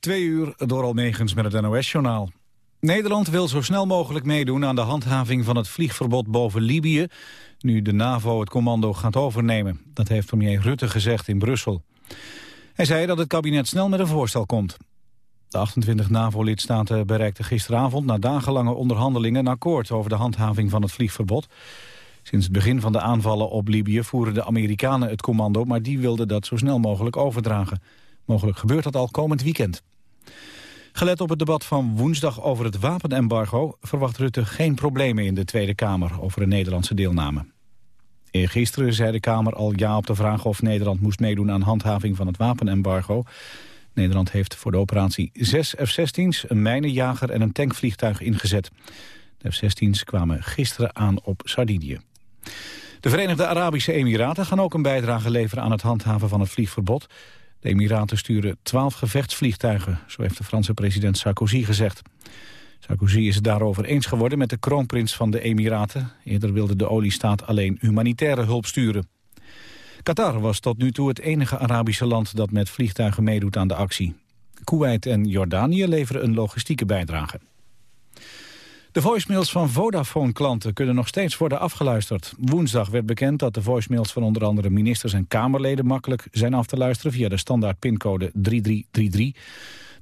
Twee uur door Almegens met het NOS-journaal. Nederland wil zo snel mogelijk meedoen aan de handhaving van het vliegverbod boven Libië... nu de NAVO het commando gaat overnemen. Dat heeft premier Rutte gezegd in Brussel. Hij zei dat het kabinet snel met een voorstel komt. De 28 NAVO-lidstaten bereikten gisteravond na dagenlange onderhandelingen een akkoord over de handhaving van het vliegverbod. Sinds het begin van de aanvallen op Libië voeren de Amerikanen het commando, maar die wilden dat zo snel mogelijk overdragen. Mogelijk gebeurt dat al komend weekend. Gelet op het debat van woensdag over het wapenembargo... verwacht Rutte geen problemen in de Tweede Kamer over een Nederlandse deelname. Eergisteren zei de Kamer al ja op de vraag of Nederland moest meedoen aan handhaving van het wapenembargo. Nederland heeft voor de operatie zes F-16's, een mijnenjager en een tankvliegtuig ingezet. De F-16's kwamen gisteren aan op Sardinië. De Verenigde Arabische Emiraten gaan ook een bijdrage leveren aan het handhaven van het vliegverbod. De Emiraten sturen twaalf gevechtsvliegtuigen, zo heeft de Franse president Sarkozy gezegd. Sarkozy is het daarover eens geworden met de kroonprins van de Emiraten. Eerder wilde de oliestaat alleen humanitaire hulp sturen. Qatar was tot nu toe het enige Arabische land dat met vliegtuigen meedoet aan de actie. Kuwait en Jordanië leveren een logistieke bijdrage. De voicemails van Vodafone-klanten kunnen nog steeds worden afgeluisterd. Woensdag werd bekend dat de voicemails van onder andere ministers en Kamerleden makkelijk zijn af te luisteren via de standaard pincode 3333.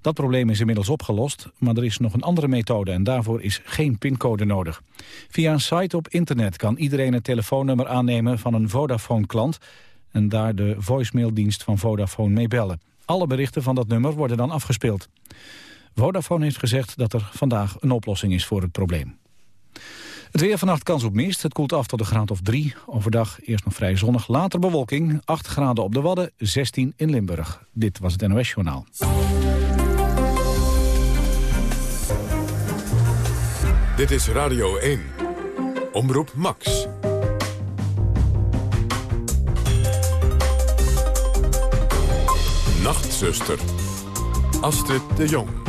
Dat probleem is inmiddels opgelost, maar er is nog een andere methode en daarvoor is geen pincode nodig. Via een site op internet kan iedereen het telefoonnummer aannemen van een Vodafone-klant en daar de voicemaildienst van Vodafone mee bellen. Alle berichten van dat nummer worden dan afgespeeld. Vodafone heeft gezegd dat er vandaag een oplossing is voor het probleem. Het weer vannacht kans op mist. Het koelt af tot een graad of 3. Overdag eerst nog vrij zonnig, later bewolking. 8 graden op de Wadden, 16 in Limburg. Dit was het NOS Journaal. Dit is Radio 1. Omroep Max. Nachtzuster. Astrid de Jong.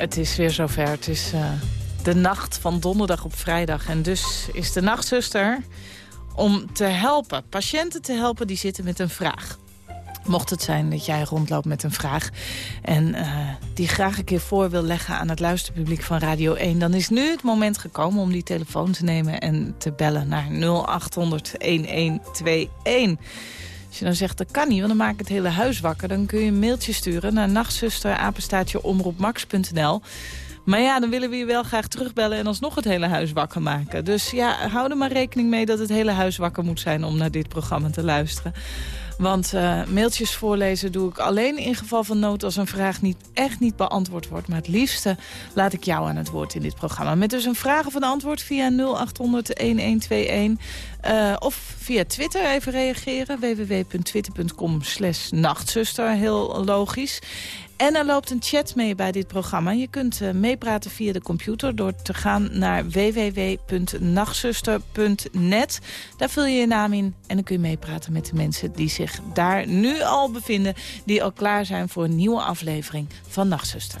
Het is weer zover. Het is uh, de nacht van donderdag op vrijdag. En dus is de nachtzuster om te helpen. Patiënten te helpen die zitten met een vraag. Mocht het zijn dat jij rondloopt met een vraag... en uh, die graag een keer voor wil leggen aan het luisterpubliek van Radio 1... dan is nu het moment gekomen om die telefoon te nemen... en te bellen naar 0800-1121. Als je dan zegt, dat kan niet, want dan maak ik het hele huis wakker... dan kun je een mailtje sturen naar nachtzusterapenstaatjeomroepmax.nl. Maar ja, dan willen we je wel graag terugbellen en alsnog het hele huis wakker maken. Dus ja, hou er maar rekening mee dat het hele huis wakker moet zijn om naar dit programma te luisteren. Want uh, mailtjes voorlezen doe ik alleen in geval van nood... als een vraag niet, echt niet beantwoord wordt. Maar het liefste laat ik jou aan het woord in dit programma. Met dus een vraag of een antwoord via 0800-1121. Uh, of via Twitter even reageren. www.twitter.com slash nachtzuster. Heel logisch. En er loopt een chat mee bij dit programma. Je kunt uh, meepraten via de computer door te gaan naar www.nachtzuster.net. Daar vul je je naam in en dan kun je meepraten met de mensen die zich daar nu al bevinden. Die al klaar zijn voor een nieuwe aflevering van Nachtzuster.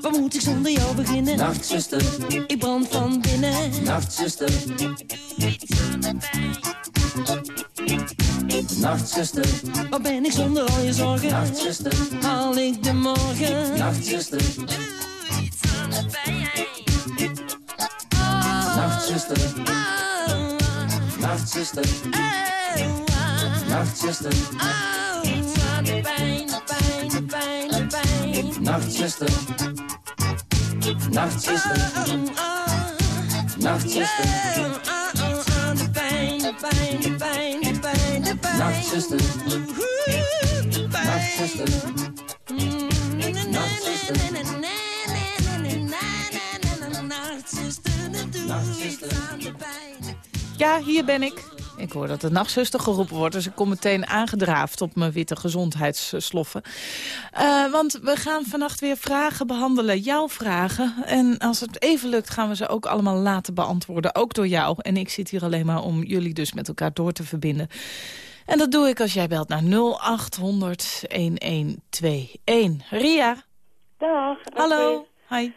Waar moet ik zonder jou beginnen? Nachtzuster, ik brand van binnen. Nachtzuster, iets. Nachtzuster, waar ben ik zonder al je zorgen? Nachtzuster, haal ik de morgen? Nachtzuster, iets aan de pijn. Nachtzuster, nachtzuster, nachtzuster, iets aan de pijn, de pijn, Nachtzuster, nachtzuster, de pijn, de Ja, hier ben ik. Ik hoor dat de nachtzuster geroepen wordt, dus ik kom meteen aangedraafd op mijn witte gezondheidssloffen. Eh, want we gaan vannacht weer vragen behandelen, jouw vragen. En als het even lukt gaan we ze ook allemaal laten beantwoorden, ook door jou. En ik zit hier alleen maar om jullie dus met elkaar door te verbinden. En dat doe ik als jij belt naar 0800 1121. Ria, Dag. hallo. Hi.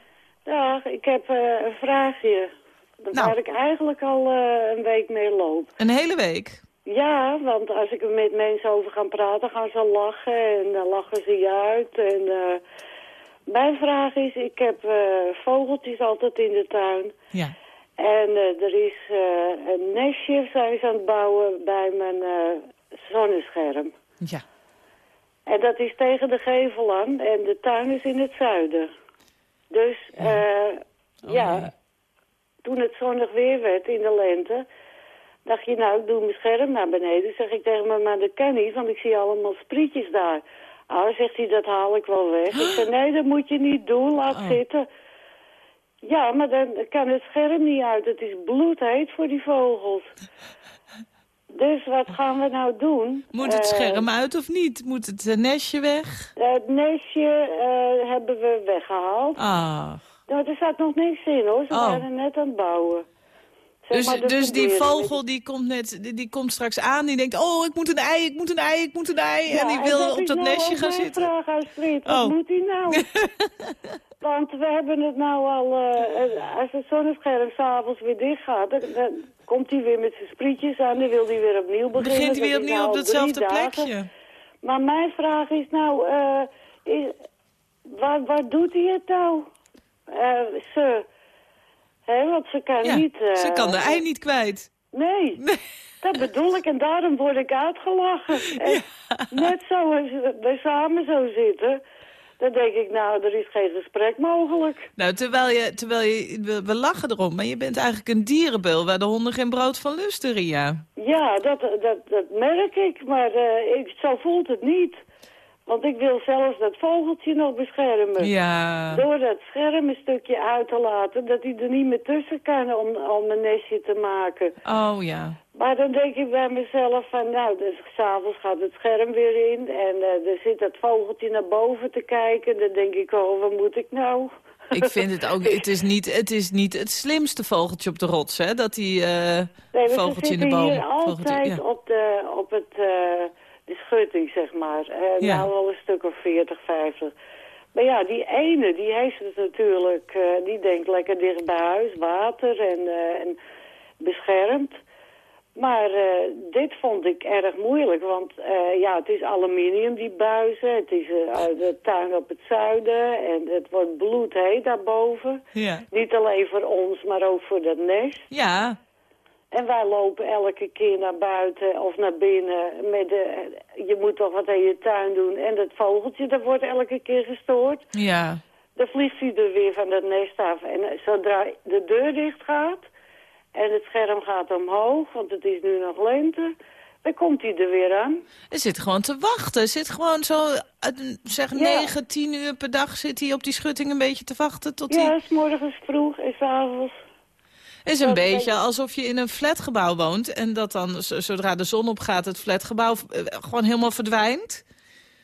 Dag, ik heb eh, een vraagje. Nou. Waar ik eigenlijk al eh, een week mee loop. Een hele week. Ja, want als ik er met mensen over ga praten, gaan ze lachen en dan lachen ze je uit. En, eh, mijn vraag is, ik heb eh, vogeltjes altijd in de tuin. Ja. En er is een nestje, zijn ze aan het bouwen bij mijn zonnescherm. Ja. En dat is tegen de gevel aan en de tuin is in het zuiden. Dus eh, ja, nee. Toen het zonnig weer werd in de lente, dacht je nou, ik doe mijn scherm naar beneden. Zeg ik tegen me, maar dat kan niet, want ik zie allemaal sprietjes daar. Ah, zegt hij, dat haal ik wel weg. Ik zei, nee, dat moet je niet doen, laat Oh. zitten. Ja, maar dan kan het scherm niet uit. Het is bloedheet voor die vogels. Dus wat gaan we nou doen? Moet het Eh, scherm uit of niet? Moet het eh, nestje weg? het nestje eh, hebben we weggehaald. Ah. Nou, er zat nog niks in hoor. Ze Oh. waren net aan het bouwen. Zeg Dus, maar, dus die vogel die komt, net, die, die komt straks aan, die denkt, oh, ik moet een ei, ik moet een ei, ik moet een ei. Ja, en die wil dat op dat nou nestje gaan zitten. vraag, Astrid. Wat Oh. moet hij nou? Want we hebben het nou al... eh, als het zonnescherm s'avonds weer dicht gaat... Dan, dan komt hij weer met zijn sprietjes aan. Dan wil hij weer opnieuw beginnen. Begint hij weer opnieuw nou op al datzelfde dagen. plekje. Maar mijn vraag is nou... eh, is, waar, waar doet hij het nou? Eh, ze... Hè, want ze kan Ja, niet... eh, ze kan de ei niet kwijt. Nee, dat bedoel ik en daarom word ik uitgelachen. En Net zoals we samen zo zitten, dan denk ik, nou, er is geen gesprek mogelijk. Nou, terwijl je, terwijl je, we, we lachen erom, maar je bent eigenlijk een dierenbeul waar de honden geen brood van lusten, Ria. Ja, dat, dat, dat merk ik, maar eh, ik, zo voelt het niet. Want ik wil zelfs dat vogeltje nog beschermen. Ja. Door dat scherm een stukje uit te laten, dat hij er niet meer tussen kan om, om een nestje te maken. Oh ja. Maar dan denk ik bij mezelf van, nou, dus s'avonds gaat het scherm weer in en eh, er zit dat vogeltje naar boven te kijken. Dan denk ik, oh, wat moet ik nou? Ik vind het ook, het is niet het, is niet het slimste vogeltje op de rots, hè? Dat die Nee, ze vogeltje in de boom. hier altijd ja. op, de, op het, eh, de schutting, zeg maar. Eh, Ja. Nou, al een stuk of 40, 50. Maar ja, die ene, die heeft het natuurlijk, eh, die denkt lekker dicht bij huis, water en, eh, en beschermd. Maar eh, dit vond ik erg moeilijk, want ja, het is aluminium, die buizen. Het is uit de tuin op het zuiden en het wordt bloedheet daarboven. Ja. Niet alleen voor ons, maar ook voor dat nest. Ja. En wij lopen elke keer naar buiten of naar binnen. Met de, je moet toch wat in je tuin doen. En dat vogeltje, dat wordt elke keer gestoord. Ja. Dan vliegt hij er weer van dat nest af. En eh, zodra de deur dicht gaat en het scherm gaat omhoog, want het is nu nog lente, dan komt hij er weer aan. Er zit gewoon te wachten. Er zit gewoon zo, eh, zeg, Ja. 9, 10 uur per dag zit hij op die schutting een beetje te wachten tot hij... Ja, s morgens vroeg en s avonds. Is een dat beetje alsof je in een flatgebouw woont... en dat dan, zodra de zon opgaat, het flatgebouw eh, gewoon helemaal verdwijnt.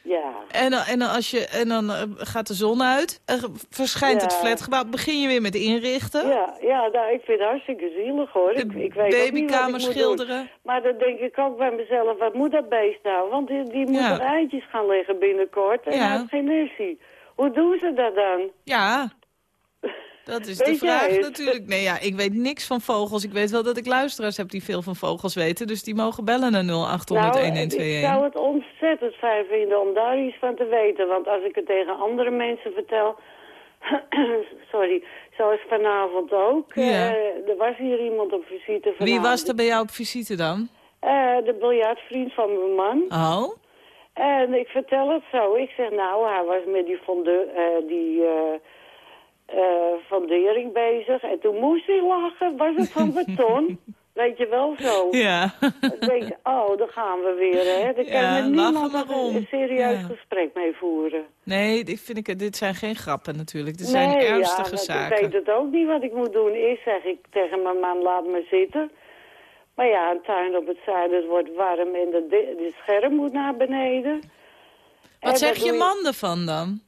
Ja. En dan, en als je, en dan eh, gaat de zon uit, er verschijnt het flatgebouw... begin je weer met inrichten, Ja, ja nou, ik vind het hartstikke zielig hoor. de Ik, ik weet ook niet wat ik babykamer doen. schilderen. Maar dan denk ik ook bij mezelf, wat moet dat beest nou? Want die, die moet Ja. er eitjes gaan leggen binnenkort en Ja. hij heeft geen nessie. Hoe doen ze dat dan? Ja, dat is de Weet vraag het? natuurlijk. Nee, ja, ik weet niks van vogels. Ik weet wel dat ik luisteraars heb die veel van vogels weten. Dus die mogen bellen naar 0800 nou, ik 1121. zou het ontzettend fijn vinden om daar iets van te weten. Want als ik het tegen andere mensen vertel... sorry, zoals vanavond ook. Ja. eh, er was hier iemand op visite vanavond. Wie was er bij jou op visite dan? Eh, de biljartvriend van mijn man. Oh, En ik vertel het zo. Ik zeg, nou, hij was met die, fonde, eh, die eh, eh, fundering bezig. En toen moest hij lachen. Was het van beton? Weet je wel zo. ja. Dan denk oh, daar gaan we weer, hè. Daar kan Ja, niemand een, serieus Ja. gesprek mee voeren. Nee, dit, vind ik, dit zijn geen grappen natuurlijk. Dit zijn ernstige ja, zaken. ik weet het ook niet wat ik moet doen. Eerst zeg ik tegen mijn man, laat me zitten. Maar ja, een tuin op het zuiden het wordt warm en de, de scherm moet naar beneden. En Wat zeg doe je man ervan dan?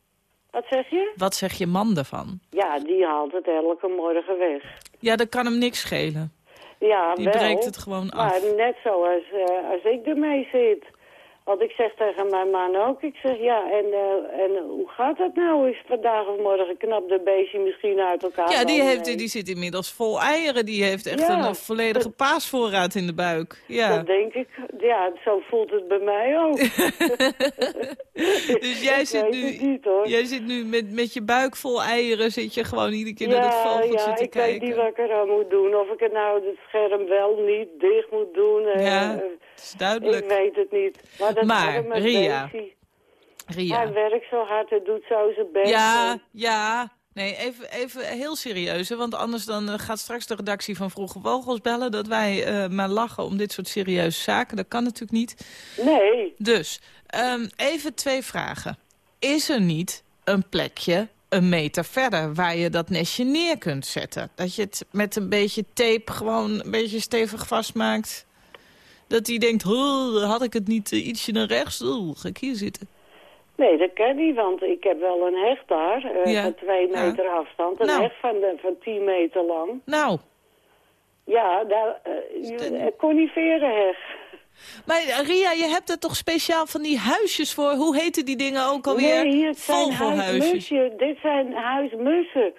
Wat zeg je? Wat zeg je man ervan? Ja, die haalt het elke morgen weg. Ja, dat kan hem niks schelen. Ja, Die wel. breekt het gewoon af. Maar net zoals eh, als ik ermee zit. Want ik zeg tegen mijn man ook, ik zeg ja, en, eh, en hoe gaat dat nou? Is vandaag of morgen knap de beestje misschien uit elkaar? Ja, die, heeft, die zit inmiddels vol eieren. Die heeft echt Ja. een volledige paasvoorraad in de buik. Ja. Dat denk ik. Ja, zo voelt het bij mij ook. Dus jij Ik zit nu, het niet, jij zit nu met, met je buik vol eieren, zit je gewoon iedere keer naar dat ja, vogeltje ja, te ik kijken. weet niet wat ik eraan moet doen. Of ik het nou het scherm wel niet dicht moet doen. eh, Ja, eh, het is duidelijk. ik weet het niet. Maar, dat Maar, Ria, Ria. Hij werkt zo hard, hij doet zo zijn best. Ja, ja. Nee, even, even heel serieus. hè, Want anders dan eh, gaat straks de redactie van Vroege Vogels bellen... dat wij eh, maar lachen om dit soort serieuze zaken. Dat kan natuurlijk niet. Nee, Dus, ehm, even twee vragen. Is er niet een plekje een meter verder waar je dat nestje neer kunt zetten? Dat je het met een beetje tape gewoon een beetje stevig vastmaakt? Dat hij denkt, "Oh, had ik het niet eh, ietsje naar rechts? Oeh, ga ik hier zitten? nee, dat kan niet, want ik heb wel een heg daar, eh, Ja. van twee Ja. meter afstand. Een Nou. heg van, de, van tien meter lang. Nou, Ja, daar, eh het- een coniferenheg. maar eh, Ria, je hebt er toch speciaal van die huisjes voor? Hoe heten die dingen ook alweer? Nee, het zijn huismussen. Dit zijn huismussen.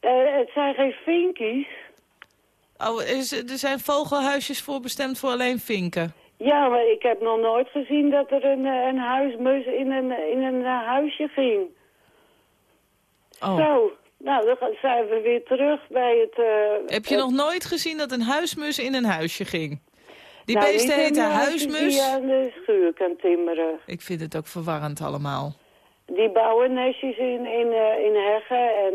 Eh, het zijn geen vinkies. Oh, is, er zijn vogelhuisjes voor bestemd voor alleen vinken. Ja, maar ik heb nog nooit gezien dat er een, eh, een huismus in een, in een eh, huisje ging. Oh. Zo, nou, dan zijn we weer terug bij het... eh, Heb je het- nog nooit gezien dat een huismus in een huisje ging? Die nou, beesten heten huismus. Die aan de schuur kan timmeren. Ik vind het ook verwarrend allemaal. Die bouwen nestjes in, in, in heggen en...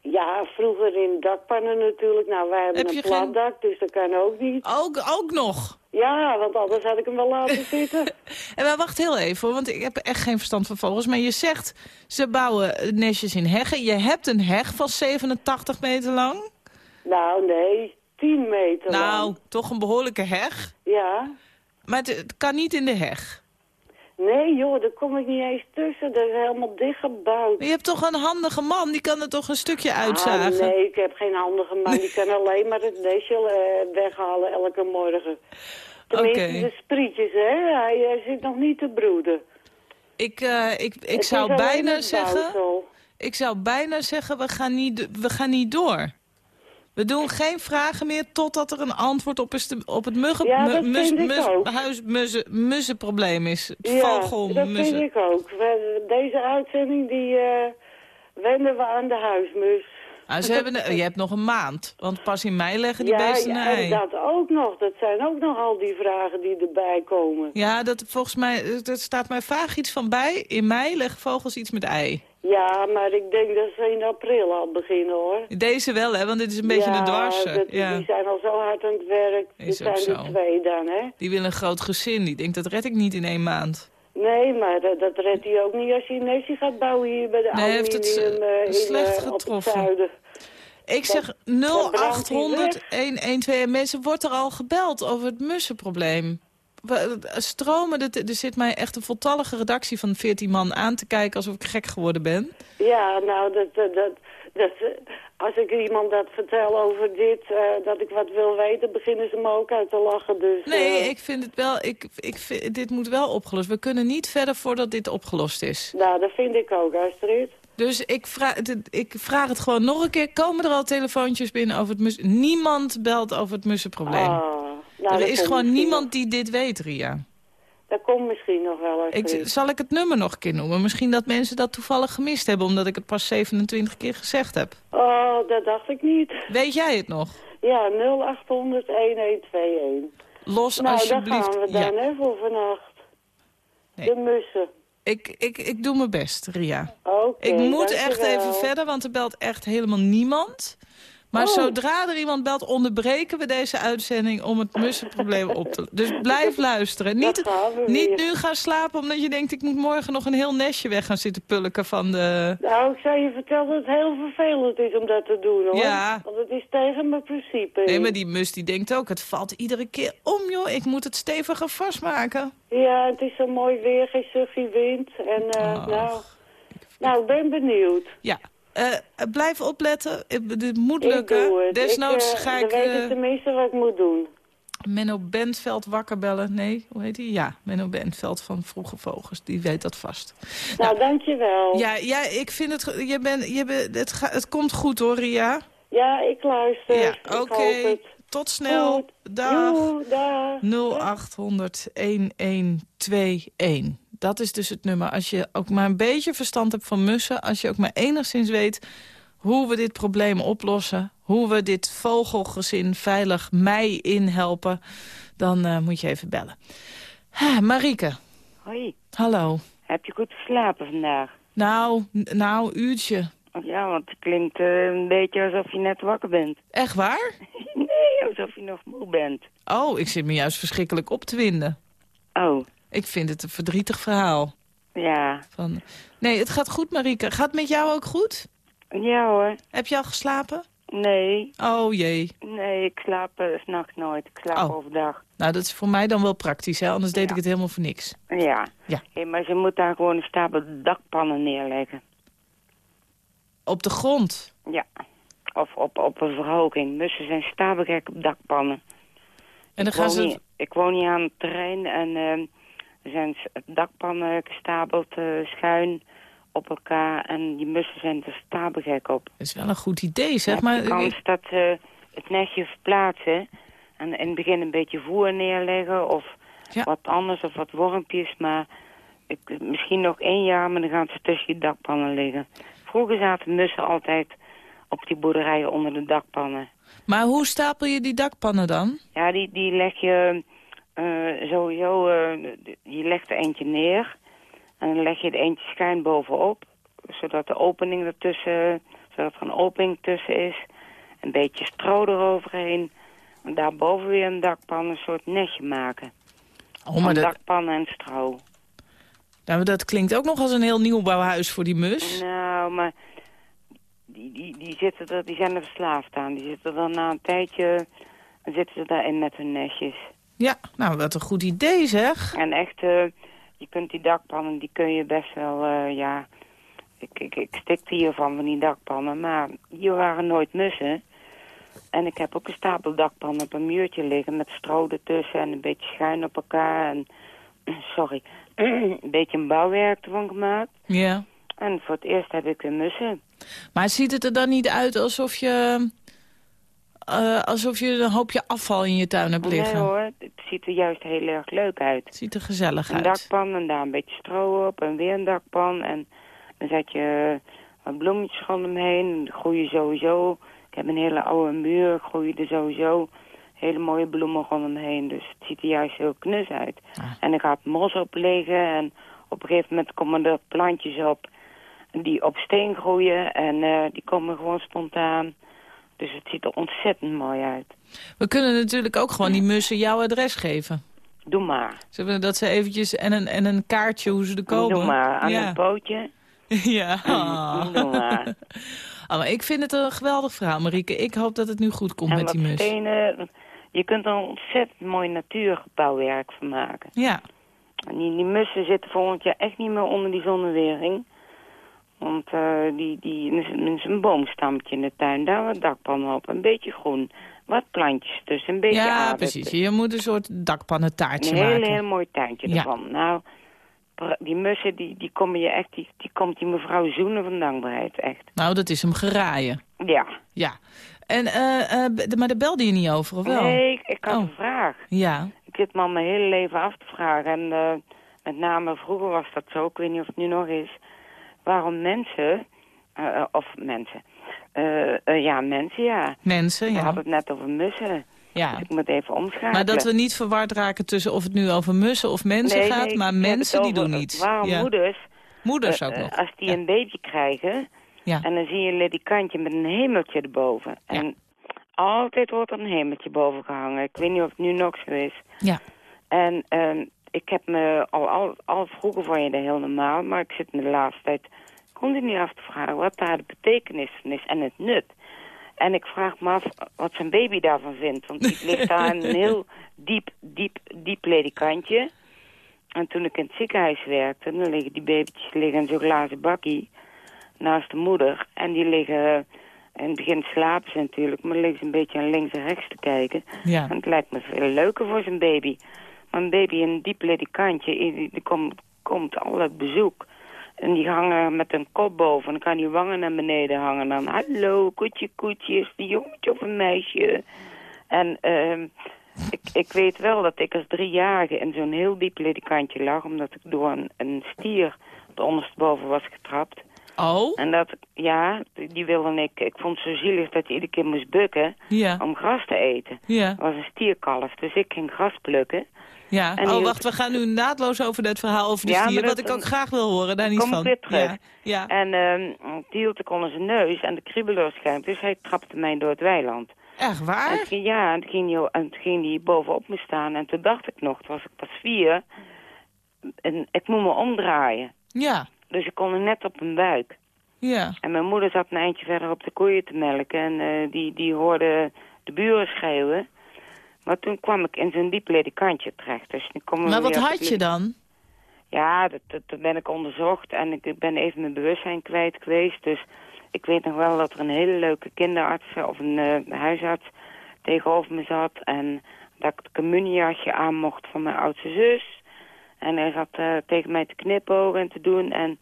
ja, vroeger in dakpannen natuurlijk. Nou, wij hebben Heb een je geen- platdak, dus dat kan ook niet. Ook, ook nog. Ja, want anders had ik hem wel laten zitten. En maar wacht heel even, want ik heb echt geen verstand van vogels. Maar je zegt, ze bouwen nestjes in heggen. Je hebt een heg van 87 meter lang. nou, nee, 10 meter Nou, lang. toch een behoorlijke heg. Ja. Maar het, het kan niet in de heg. Nee, joh, daar kom ik niet eens tussen. Dat is helemaal dichtgebouwd. Je hebt toch een handige man, die kan er toch een stukje uitzagen? Ah, nee, ik heb geen handige man. Die kan alleen maar het nestje eh, weghalen elke morgen. Tenminste, Oké. de sprietjes, hè. Hij, hij zit nog niet te broeden. Ik, eh, ik, ik Het zou bijna zeggen... Ik zou bijna zeggen, we gaan niet, we gaan niet door. We doen geen vragen meer totdat er een antwoord op, is op het muggen, Ja, mu- dat mus- is. Het Ja, dat vogelmuzzen. vind ik ook. We- deze uitzending die eh wenden we aan de huismus. Ah, ze hebben, je hebt nog een maand, want pas in mei leggen die ja, beesten een ja, en dat ook nog. Dat zijn ook nog al die vragen die erbij komen. Ja, dat, volgens mij, er staat mij vaag iets van bij. In mei leggen vogels iets met ei. Ja, maar ik denk dat ze in april al beginnen hoor. Deze wel, hè, want dit is een beetje ja, de dwarse. dat- Ja. Die zijn al zo hard aan het werk. Dit zijn er twee dan, hè? Die wil een groot gezin. Die denkt, dat red ik niet in één maand. Nee, maar dat, dat redt hij ook niet als hij een nestje gaat bouwen hier bij de Nee, hij heeft het, aluminium eh, eh, in, slecht eh, het getroffen. Ik zeg dat brandt 0800 hij 112. En mensen, wordt er al gebeld over het mussenprobleem. We- Stromen, er zit mij echt een voltallige redactie van 14 man aan te kijken... alsof ik gek geworden ben. Ja, nou, dat, dat, dat, dat, eh, als ik iemand dat vertel over dit, eh, dat ik wat wil weten, beginnen ze me ook uit te lachen. Dus, Nee, eh, ik vind het wel... Ik, ik vind, dit moet wel opgelost. We kunnen niet verder voordat dit opgelost is. Nou, dat vind ik ook, Astrid. Dus ik vraag, het- ik vraag het gewoon nog een keer. Komen er al telefoontjes binnen over het mus? Niemand belt over het mussenprobleem. Ah, nou, er is gewoon niemand die dit weet, Ria. Dat komt misschien nog wel, Ik, Astrid. zal ik het nummer nog een keer noemen? Misschien dat mensen dat toevallig gemist hebben... omdat ik het pas 27 keer gezegd heb. Oh, dat dacht ik niet. Weet jij het nog? Ja, 0800 1121. Los Nou, daar alsjeblieft. gaan we Ja, dan, hè, voor vannacht. Nee. De mussen. ik, ik, ik doe mijn best, Ria. Oké, Ik moet echt even verder, want er belt echt helemaal niemand. Maar Oh. zodra er iemand belt, onderbreken we deze uitzending om het mussenprobleem op te... Dus blijf luisteren. Niet, niet nu gaan slapen omdat je denkt... ik moet morgen nog een heel nestje weg gaan zitten pulken van de... Nou, ik zou je vertellen dat het heel vervelend is om dat te doen, hoor. Ja. Want het is tegen mijn principe. Nee, maar die mus die denkt ook, het valt iedere keer om, joh. Ik moet het steviger vastmaken. Ja, het is zo mooi weer, geen suffe wind. En, eh, nou, nou, ik ben benieuwd. Ja, eh, blijf opletten. Het dit moet lukken. het. Desnoods ik, eh, ga ik Dan weet eh, ik tenminste wat ik moet doen. Menno Bentveld wakker bellen. Nee, hoe heet hij? Ja, Menno Bentveld van Vroege Vogels. Die weet dat vast. Nou, dankjewel. Ja, ja ik vind het... Je bent, je bent, het, ga, het komt goed hoor, Ria. Ja, ik luister. Ja, oké. het. Tot snel. Goed. Dag. Joe, dag. 0800 1121. Dat is dus het nummer. Als je ook maar een beetje verstand hebt van mussen... als je ook maar enigszins weet hoe we dit probleem oplossen... hoe we dit vogelgezin veilig mei inhelpen... dan eh, moet je even bellen. Ha, Marieke, Hoi, hallo. heb je goed geslapen vandaag? Nou, nou, uurtje. Ja, want het klinkt eh, een beetje alsof je net wakker bent. Echt waar? Nee, alsof je nog moe bent. Oh, ik zit me juist verschrikkelijk op te winden. Oh, Ik vind het een verdrietig verhaal. ja. Van... Nee, het gaat goed, Marieke. Gaat het met jou ook goed? Ja hoor. Heb je al geslapen? Nee, Oh jee. nee, ik slaap uh, s'nachts nooit. Ik slaap Oh. overdag. Nou, dat is voor mij dan wel praktisch, hè? Anders deed Ja. ik het helemaal voor niks. Ja. Ja. Hé, maar ze moet daar gewoon een stapel dakpannen neerleggen. Op de grond. Ja. Of op, op een verhoging. Mussen zijn stapelgek op dakpannen. En dan ik, gaan ze... niet, ik woon hier aan het terrein en ehm, er zijn dakpannen gestapeld eh, schuin op elkaar. En die mussen zijn er stapelgek op. Dat is wel een goed idee, zeg Je maar. de kans dat het nestje verplaatsen en in het begin een beetje voer neerleggen of Ja. wat anders of wat wormpjes. Maar ik, misschien nog één jaar, maar dan gaan ze tussen die dakpannen liggen. Vroeger zaten mussen altijd op die boerderijen onder de dakpannen. Maar hoe stapel je die dakpannen dan? Ja, die, die leg je eh, sowieso, eh, je legt er eentje neer en dan leg je er eentje schuin bovenop, zodat de opening ertussen, zodat er een opening tussen is. Een beetje stro eroverheen. En daarboven weer een dakpan, een soort netje maken. Oh, maar dat, dakpannen en stro. nou, dat klinkt ook nog als een heel nieuwbouwhuis voor die mus. Nou, maar die, die, die, zitten er, die zijn er verslaafd aan. Die zitten er na een tijdje, zitten ze daarin met hun nestjes. Ja, nou, wat een goed idee, zeg. En echt, eh, je kunt die dakpannen, die kun je best wel, eh, ja... Ik, ik, ik stikte hiervan, van die dakpannen, maar hier waren nooit mussen. En ik heb ook een stapel dakpannen op een muurtje liggen met stro ertussen en een beetje schuin op elkaar. En sorry, een beetje een bouwwerk ervan gemaakt. Ja. En voor het eerst heb ik weer mussen. Maar ziet het er dan niet uit alsof je... eh, alsof je een hoopje afval in je tuin hebt liggen? Nee hoor, het ziet er juist heel erg leuk uit. Het ziet er gezellig Een uit. dakpan en daar een beetje stro op en weer een dakpan. En dan zet je wat bloemetjes rondomheen. En die groeien sowieso. Ik heb een hele oude muur, groeien er sowieso hele mooie bloemen rondomheen. Dus het ziet er juist heel knus uit. Ah. En er gaat mos op liggen en op een gegeven moment komen er plantjes op die op steen groeien. En eh, die komen gewoon spontaan. Dus het ziet er ontzettend mooi uit. We kunnen natuurlijk ook gewoon die mussen jouw adres geven. Doe maar. Zullen we dat ze eventjes... En een, en een kaartje hoe ze er komen. Doe maar. Aan ja. een pootje. ja. Doe maar. Ah, maar ik vind het een geweldig verhaal, Marieke. Ik hoop dat het nu goed komt En met die mus. stenen. Je kunt er een ontzettend mooi natuurbouwwerk van maken. Ja. En die, die mussen zitten volgend jaar echt niet meer onder die zonnewering. Want eh, die, die er is een- boomstammetje in de tuin, daar wat dakpannen op, een beetje groen. Wat plantjes tussen, een beetje Ja, precies. Je moet een soort dakpannentaartje Een heel, maken. heel mooi tuintje Ja. ervan. Nou, die mussen, die, die komen je echt, die, die komt die mevrouw zoenen van dankbaarheid, echt. Nou, dat is hem geraaien. Ja. Ja. En, eh, eh, b- maar daar belde je niet over, of wel? Nee, ik, ik had Oh. een vraag. Ja. Ik zit me al mijn hele leven af te vragen. En eh, met name vroeger was dat zo, ik weet niet of het nu nog is. Waarom mensen, eh, eh, of mensen, eh, ja mensen ja. Mensen, We ja. hadden het net over mussen. ja. Dus ik moet even omschakelen. Maar dat we niet verward raken tussen of het nu over mussen of mensen Nee, gaat, nee, maar mensen die doen iets. Waarom ja. moeders, Moeders ook nog. als die Ja. een baby krijgen... Ja. en dan zie je een ledikantje met een hemeltje erboven. En altijd wordt er een hemeltje boven gehangen. Ik weet niet of het nu nog zo is. Ja. En ehm, ik heb me al, al, al vroeger vond je dat heel normaal, maar ik zit me de laatste tijd continu af te vragen wat daar de betekenis van is en het nut. En ik vraag me af wat zijn baby daarvan vindt. Want die ligt daar in een heel diep, diep, diep ledikantje. En toen ik in het ziekenhuis werkte, dan liggen die babytjes liggen in zo'n glazen bakkie naast de moeder. En die liggen, in het begin slapen ze natuurlijk, maar liggen ze een beetje naar links en rechts te kijken. Ja. En het lijkt me veel leuker voor zijn baby. Een baby in een diep ledikantje, die, die komt, komt altijd bezoek. En die hangen met een kop boven. En dan kan die wangen naar beneden hangen. Dan, hallo, koetje, koetje, is een jongetje of een meisje? En ehm ik, ik weet wel dat ik als driejarige in zo'n heel diep ledikantje lag... omdat ik door een, een stier de ondersteboven was getrapt. Oh? En dat, ja, die die wilde ik... Ik vond het zo zielig dat hij iedere keer moest bukken Ja. om gras te eten. Ja. Het was een stierkalf, dus ik ging gras plukken. Ja. En Oh, die- wacht, we gaan nu naadloos over het verhaal over de Ja, stier, wat dat- ik ook graag wil horen, daar niet van. weer terug. Ja. ja. En ehm die hield ik onder zijn neus en de kriebeleur schijnt. Dus hij trapte mij door het weiland. Echt waar? ging, ja, en toen ging, en toen ging bovenop me staan. En toen dacht ik nog, toen was ik pas vier. En ik moet me omdraaien. Ja. Dus ik kon er net op mijn buik. Ja. En mijn moeder zat een eindje verder op de koeien te melken. En eh, die, die hoorde de buren schreeuwen. Maar toen kwam ik in zo'n diep ledikantje terecht. Dus nu komen Maar wat had je dan? Ja, dat, dat, dat ben ik onderzocht en ik ben even mijn bewustzijn kwijt geweest. Dus ik weet nog wel dat er een hele leuke kinderarts of een eh, huisarts tegenover me zat. En dat ik het communiejasje aan mocht van mijn oudste zus. En hij zat eh, tegen mij te knipogen en te doen. En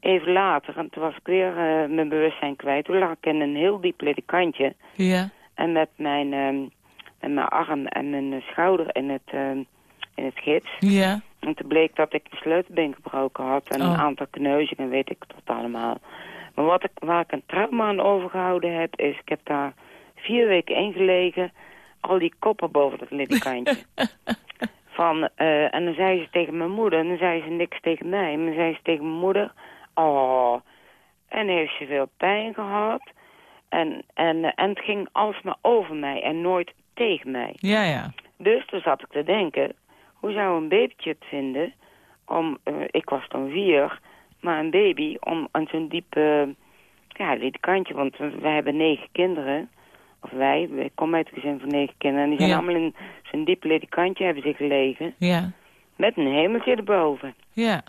even later, en toen was ik weer eh, mijn bewustzijn kwijt. Toen lag ik in een heel diep ledikantje. Ja. En met mijn, ehm, met mijn arm en mijn schouder in het, ehm, in het gips. Ja. En toen bleek dat ik mijn sleutelbeen gebroken had en Oh. een aantal kneuzingen, weet ik tot allemaal. Maar wat ik, waar ik een trauma aan overgehouden heb, is ik heb daar vier weken in gelegen, al die koppen boven dat ledikantje. Van, eh, en dan zei ze tegen mijn moeder, en dan zei ze niks tegen mij, maar dan zei ze tegen mijn moeder, oh, en heeft ze veel pijn gehad. En, en, en het ging alsmaar over mij en nooit tegen mij. Ja, ja. Dus toen zat ik te denken, hoe zou een babytje het vinden om, eh, ik was dan vier, maar een baby om aan zo'n diepe, ja, ledikantje, want we, hebben negen kinderen, of wij, ik kom uit een gezin van negen kinderen, en die zijn Ja. allemaal in zo'n diep ledikantje hebben ze gelegen, Ja. met een hemeltje erboven. Ja.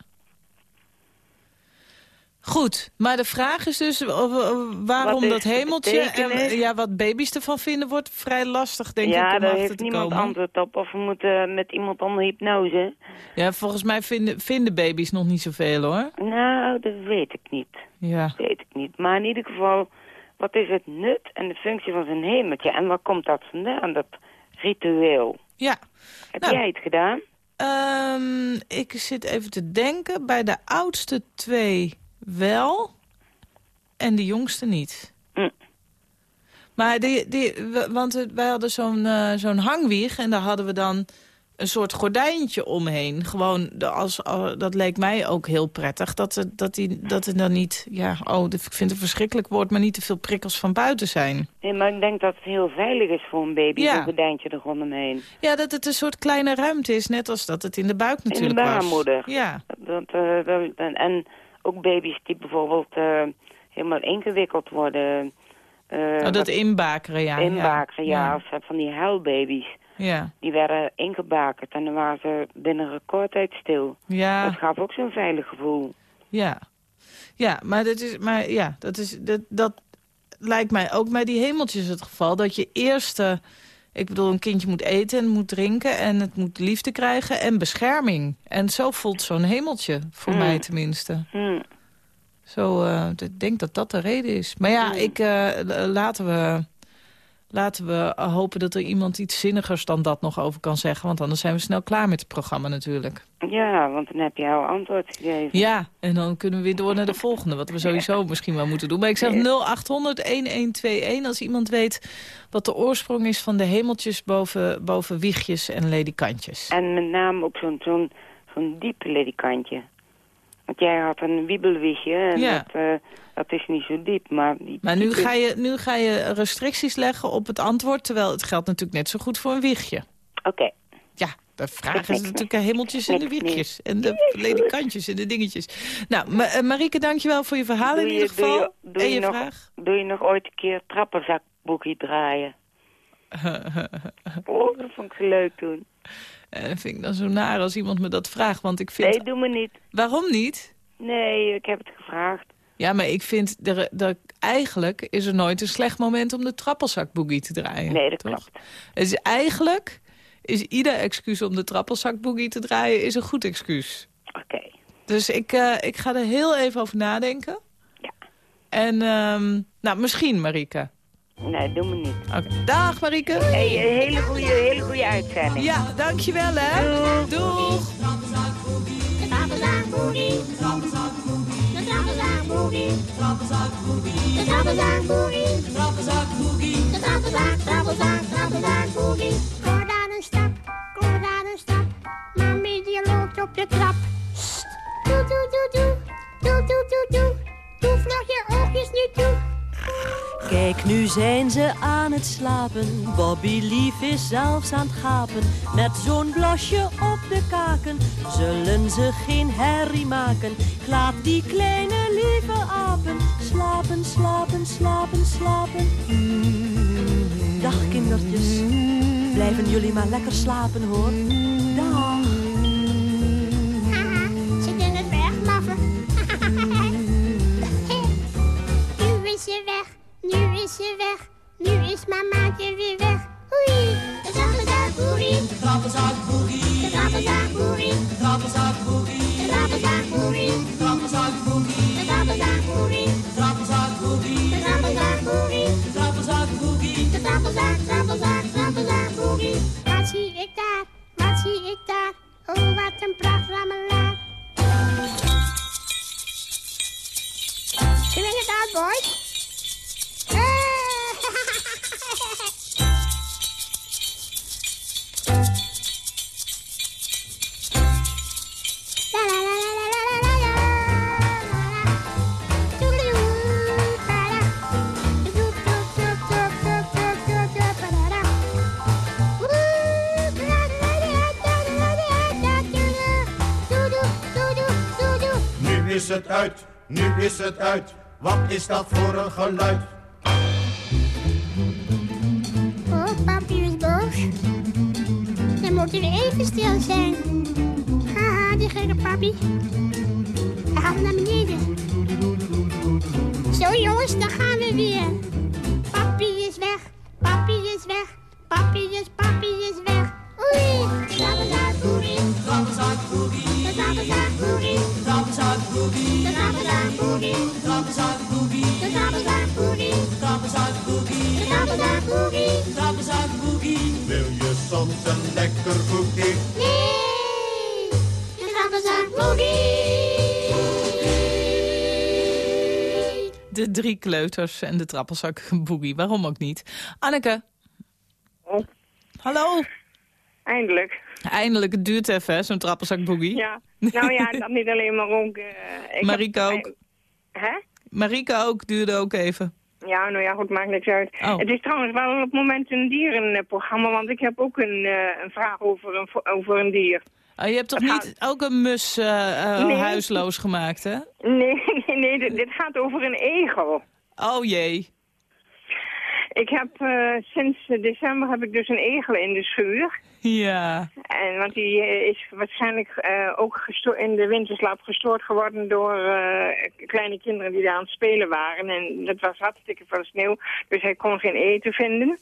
Goed, maar de vraag is dus uh, uh, waarom dat hemeltje... En uh, ja, wat baby's ervan vinden wordt vrij lastig, denk ik, ja, om daar achter heeft te niemand komen. antwoord op. Of we moeten met iemand onder hypnose. Ja, volgens mij vinden, vinden baby's nog niet zoveel, hoor. Nou, dat weet ik niet. Ja. weet ik niet. Maar in ieder geval, wat is het nut en de functie van zo'n hemeltje? En waar komt dat vandaan, dat ritueel? Ja. Heb Nou. jij het gedaan? Ehm, ik zit even te denken. Bij de oudste twee wel. En de jongste niet. Hm. Maar die, die, want wij hadden zo'n eh, zo'n hangwieg. En daar hadden we dan een soort gordijntje omheen. Gewoon, de- als, al- dat leek mij ook heel prettig. Dat, het- dat, die, dat er dan niet... Ja, oh, ik vind het een verschrikkelijk woord... maar niet te veel prikkels van buiten zijn. Nee, maar ik denk dat het heel veilig is voor een baby, Ja. zo'n gordijntje er rondomheen. Ja, dat het een soort kleine ruimte is. Net als dat het in de buik natuurlijk was. baarmoeder. Ja, Dat, eh, dat- en, en ook baby's die bijvoorbeeld eh, helemaal ingewikkeld worden. eh, oh, dat inbakeren, ja. inbakeren, ja. ja. Of van die huilbaby's. Ja, Die werden ingebakerd en dan waren ze binnen recordtijd stil. ja, Dat gaf ook zo'n veilig gevoel. ja. Ja, maar, dat is, maar ja, dat, is, dat, dat lijkt mij ook bij die hemeltjes het geval. Dat je eerst, eh, ik bedoel, een kindje moet eten en moet drinken... en het moet liefde krijgen en bescherming. En zo voelt zo'n hemeltje, voor Mm. mij tenminste. Hm. Zo, eh, ik denk dat dat de reden is. Maar ja, ik, eh, laten we... Laten we hopen dat er iemand iets zinnigers dan dat nog over kan zeggen. Want anders zijn we snel klaar met het programma natuurlijk. Ja, want dan heb je al antwoord gegeven. Ja, en dan kunnen we weer door naar de volgende. Wat we sowieso misschien wel moeten doen. Maar ik zeg 0800-1121 als iemand weet wat de oorsprong is van de hemeltjes boven, boven wiegjes en ledikantjes. En met name ook zo'n zo'n zo'n diep ledikantje. Want jij had een wiebelwiegje en Ja. dat, eh, dat is niet zo diep. Maar, die Maar nu ga, je, nu ga je restricties leggen op het antwoord... terwijl het geldt natuurlijk net zo goed voor een wiegje. Oké, Ja, de vraag is natuurlijk hemeltjes en de wiegjes. En de ledikantjes en de dingetjes. Nou, Ma eh, Marieke, dankjewel voor je verhaal in Doe ieder doe geval. je- doe en je je nog- vraag. doe je nog ooit een keer trappenzakboekje draaien? oh, dat vond ik zo leuk toen. En dat vind ik dan zo naar als iemand me dat vraagt. Want ik vind... Nee, doe me niet. Waarom niet? Nee, ik heb het gevraagd. Ja, maar ik vind... Er, er, eigenlijk is er nooit een slecht moment om de trappelzakboogie te draaien. Nee, dat toch? klopt. Het is eigenlijk... Is ieder excuus om de trappelzakboogie te draaien is een goed excuus. Oké. Dus ik, eh, ik ga er heel even over nadenken. Ja. En, ehm, nou, misschien Marieke. Nee, doe me niet. Oké. Dag Marieke. Hey, een hele goede, hele goede uitzending. Ja, dankjewel hè. Doeg. De trappelzakboogie. De trappelzakboogie. De trappelzakboogie. De. De trappelzakboogie. De trappelzakboogie. De trappelzak, trappelzak, trappelzakboogie. Kom daar een stap, kom daar een stap. Mami die loopt op de trap. Sst. Doe, doe, doe, doe. Doe, doe, doe, doe. Doe vlug je oogjes niet toe. Kijk, nu zijn ze aan het slapen. Bobby Lief is zelfs aan het gapen. Met zo'n blasje op de kaken zullen ze geen herrie maken. Ik Laat die kleine lieve apen slapen, slapen, slapen, slapen. Dag kindertjes, blijven jullie maar lekker slapen hoor. Dag. Haha, ze doen het ze weg, nu is ze weg. Nu is mamaatje weer weg. Oei, de trappelzakboerie. De trappelzakboerie. De trappelzakboerie. De trappelzakboerie. De trappelzakboerie. De trappelzakboerie. De trappelzakboerie. De trappelzakboerie. De trappelzakboerie. De trappelzakboerie. De trappelzak, trappelzak, trappelzakboerie. Wat zie ik daar? Wat zie ik daar? Oh, wat een pracht rammelaar. Doe inderdaad, boys. Is het uit, nu is het uit. Wat is dat voor een geluid? Oh, papi is boos. Dan moeten we even stil zijn. Haha, die gekke papi. Hij gaat naar beneden. Zo jongens, daar gaan we weer. Papi is weg, papi is weg, papi is, papi is weg. Wil je soms een lekker? Nee, de boogie. De drie kleuters en de trappelzak boogie. Waarom ook niet? Anneke. Oh. Hallo. Eindelijk. Eindelijk, het duurt even, zo'n trappelzak boogie. Ja. Nou ja, dat niet alleen maar ook. eh, ik heb- ook. Hè? Marika ook, duurde ook even. Ja, nou ja, goed, maakt niks uit. Oh. Het is trouwens wel op het moment een dierenprogramma, want ik heb ook een, eh, een vraag over een, over een dier. Oh, je hebt toch Dat niet ook een mus Nee. huisloos gemaakt, hè? Nee, nee, nee, dit, dit gaat over een egel. Oh jee. Ik heb eh, sinds december heb ik dus een egel in de schuur. Ja. En, want die eh, is waarschijnlijk eh, ook in de winterslaap gestoord geworden door kleine kinderen die daar aan het spelen waren. En dat was hartstikke veel sneeuw, dus hij kon geen eten vinden.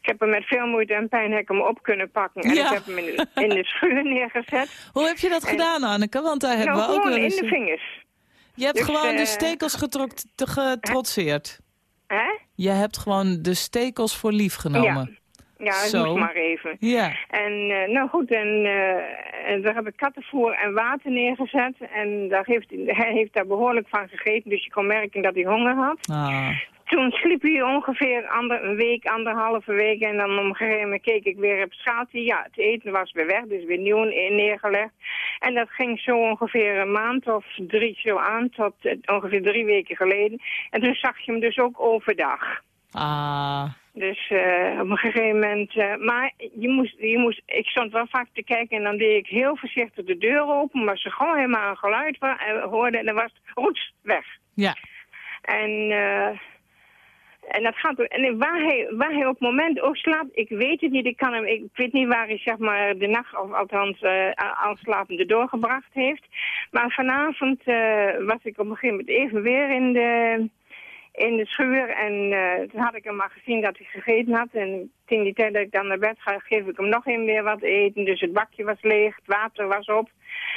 Ik heb hem met veel moeite en pijn heb ik hem op kunnen pakken. En Ja. ik heb hem in de, in de schuur neergezet. Hoe heb je dat En- gedaan, Anneke? Want daar hebben nou, we ook wel in eens... de vingers. Je hebt Dus, gewoon de stekels getrotseerd. Hè? Je hebt gewoon de stekels voor lief genomen. Ja, het Zo. moest maar even. Ja. En eh, nou goed, en, en daar heb ik kattenvoer en water neergezet. En daar heeft, hij heeft daar behoorlijk van gegeten, dus je kon merken dat hij honger had. Ah. Toen sliep hij ongeveer ander, een week, anderhalve week. En dan op een gegeven moment keek ik weer op straat. Ja, het eten was weer weg, dus weer nieuw neergelegd. En dat ging zo ongeveer een maand of drie zo aan, tot eh, ongeveer drie weken geleden. En toen zag je hem dus ook overdag. Ah. Dus eh, op een gegeven moment... eh, maar je moest, je moest, ik stond wel vaak te kijken en dan deed ik heel voorzichtig de deur open. Maar ze gewoon helemaal een geluid hoorde en dan was het roets weg. Ja. En, eh, en dat gaat... En waar hij, waar hij op het moment ook slaapt, ik weet het niet. Ik, kan hem, ik weet niet waar hij zeg maar de nacht, of althans eh al slapende doorgebracht heeft. Maar vanavond eh, was ik op een gegeven moment even weer in de in de schuur. En eh, toen had ik hem maar gezien dat hij gegeten had. En tegen die tijd dat ik dan naar bed ga, geef ik hem nog een weer wat eten. Dus het bakje was leeg, het water was op.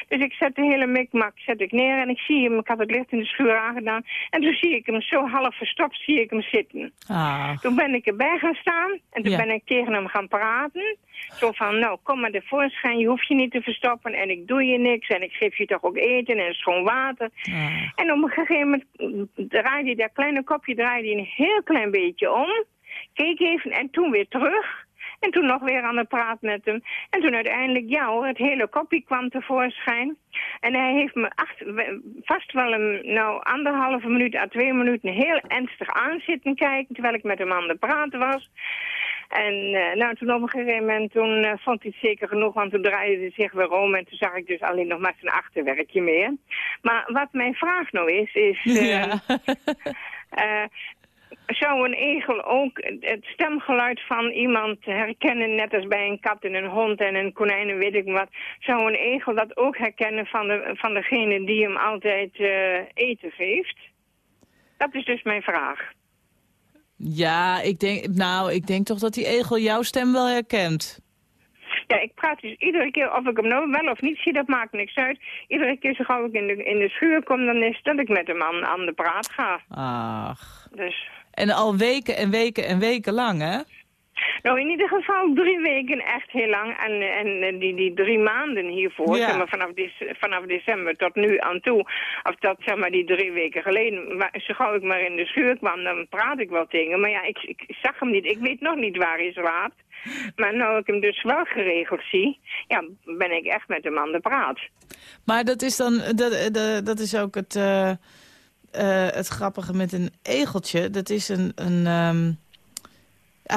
Dus ik zet de hele mikmak zet ik neer en ik zie hem, ik had het licht in de schuur aangedaan. En toen zie ik hem zo half verstopt, zie ik hem zitten. Ah. Toen ben ik erbij gaan staan en toen Ja. ben ik tegen hem gaan praten. Zo van, nou, kom maar tevoorschijn, je hoeft je niet te verstoppen en ik doe je niks. En ik geef je toch ook eten en schoon water. Ah. En op een gegeven moment draaide hij dat kleine kopje draaide hij een heel klein beetje om. Keek even en toen weer terug. En toen nog weer aan de praat met hem. En toen uiteindelijk, ja hoor, het hele kopje kwam tevoorschijn. En hij heeft me acht, vast wel een, nou, anderhalve minuut à twee minuten heel ernstig aan zitten kijken. Terwijl ik met hem aan de praten was. En eh, nou, toen op een gegeven moment, toen eh, vond hij het zeker genoeg, want toen draaide hij zich weer om en toen zag ik dus alleen nog maar zijn achterwerkje meer. Maar wat mijn vraag nou is, is... eh, Ja. zou een egel ook het stemgeluid van iemand herkennen, net als bij een kat en een hond en een konijn en weet ik wat, zou een egel dat ook herkennen van, de, van degene die hem altijd eh, eten geeft? Dat is dus mijn vraag. ja, ik denk, nou, ik denk toch dat die egel jouw stem wel herkent. Ja, ik praat dus iedere keer, of ik hem nou wel of niet zie, dat maakt niks uit. Iedere keer zo gauw ik in de, in de schuur kom, dan is dat ik met hem aan, aan de praat ga. Ach. Dus, En al weken en weken en weken lang, hè? Nou in ieder geval drie weken echt heel lang. En, en eh, die, die drie maanden hiervoor, Ja. zeg maar, vanaf, dec- vanaf december tot nu aan toe, of dat zeg maar die drie weken geleden, maar zo gauw ik maar in de schuur kwam, dan praat ik wel tegen. Maar ja, ik, ik zag hem niet. Ik weet nog niet waar hij slaapt. Maar nu ik hem dus wel geregeld zie, ja, ben ik echt met hem aan de praat. Maar dat is dan, dat, dat, dat is ook het, eh, eh, het grappige met een egeltje. Dat is een, een ehm,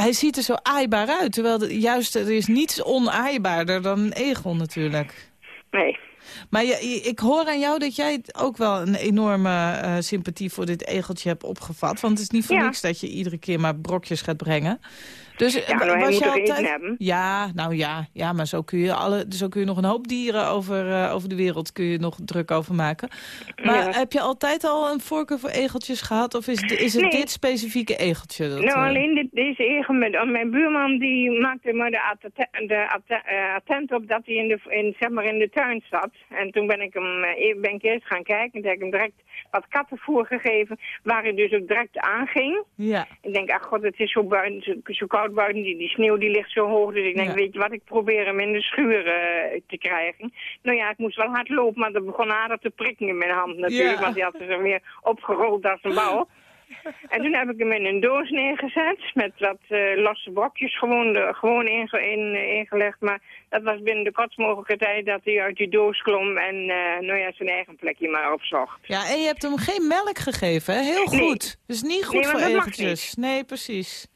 hij ziet er zo aaibaar uit. Terwijl de- juist, er is niets onaaibaarder dan een egel natuurlijk. Nee. Maar je, je- ik hoor aan jou dat jij ook wel een enorme eh, sympathie voor dit egeltje hebt opgevat. Want het is niet voor Ja. niks dat je iedere keer maar brokjes gaat brengen. Dus eh, Ja, nou, hij was moet eten altijd... hebben? Ja, nou ja, ja, maar zo kun, je alle, zo kun je nog een hoop dieren over, eh, over de wereld kun je nog druk over maken. Maar Ja. heb je altijd al een voorkeur voor egeltjes gehad? Of is, het- is het Nee. dit specifieke egeltje? Dat, nou, eh, alleen dit, deze egel met mijn buurman die maakte me de, atte- de atte- attent op dat hij in de, in, zeg maar in de tuin zat. En toen ben ik hem ben ik eerst gaan kijken en toen heb ik hem direct wat kattenvoer gegeven, waar hij dus ook direct aanging. Ja. Ik denk, ach god, het is zo, buiten, zo, koud buiten, die, die sneeuw die ligt zo hoog. Dus ik denk, Ja. weet je wat, ik probeer hem in de schuur eh, te krijgen. Nou ja, ik moest wel hard lopen, maar dat begon aardig te prikken in mijn hand natuurlijk. Ja. Want die had er zo weer opgerold als een bal. En toen heb ik hem in een doos neergezet met wat eh, losse brokjes gewoon, de, gewoon inge- in, eh, ingelegd. Maar dat was binnen de kortst mogelijke tijd dat hij uit die doos klom en eh, nou ja, zijn eigen plekje maar opzocht. ja, en je hebt hem geen melk gegeven, hè? Heel Nee. goed. Dus niet goed Nee, voor egeltjes. Nee, precies.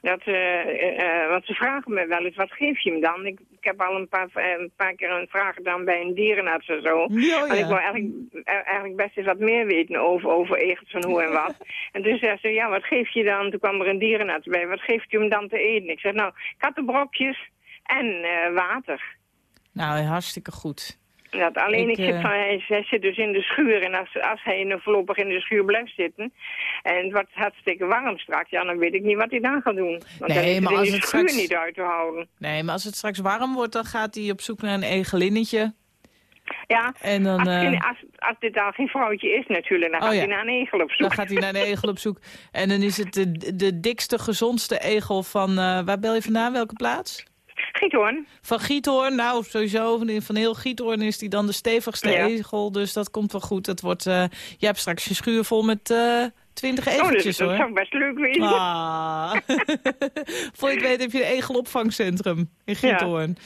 Dat, eh, eh, eh, want ze vragen me wel eens, wat geef je hem dan? Ik, ik heb al een paar, eh, een paar keer een vraag gedaan bij een dierenarts en zo. Ja, En ik wil eigenlijk, eh, eigenlijk best eens wat meer weten over, over egels en hoe en wat. en toen zei ze, ja, wat geef je dan? Toen kwam er een dierenarts bij. Wat geeft u hem dan te eten? Ik zeg, nou, kattenbrokjes en eh, water. Nou, hartstikke goed. Dat, alleen Ik, ik, zit eh, van, hij, hij zit dus in de schuur. En als, als hij in voorlopig in de schuur blijft zitten... en het wordt hartstikke warm straks... ja, dan weet ik niet wat hij dan gaat doen. Want Nee, maar als het schuur straks- niet uit te houden. Nee, maar als het straks warm wordt, dan gaat hij op zoek naar een egelinnetje. Ja, En dan, als, eh, geen- als, als dit dan geen vrouwtje is natuurlijk... dan Oh, gaat ja. hij naar een egel op zoek. Dan gaat hij naar een egel op zoek. En dan is het de, de dikste, gezondste egel van... eh, waar bel je vandaan? Welke plaats? Giethoorn. Van Giethoorn. Nou, sowieso. Van, heel Giethoorn is die dan de stevigste Ja. egel. Dus dat komt wel goed. Dat wordt, eh, je hebt straks je schuur vol met twintig Oh, dus, egeltjes, dat hoor. zou best leuk wezen. Ah. Voor je het weet heb je een egelopvangcentrum in Giethoorn.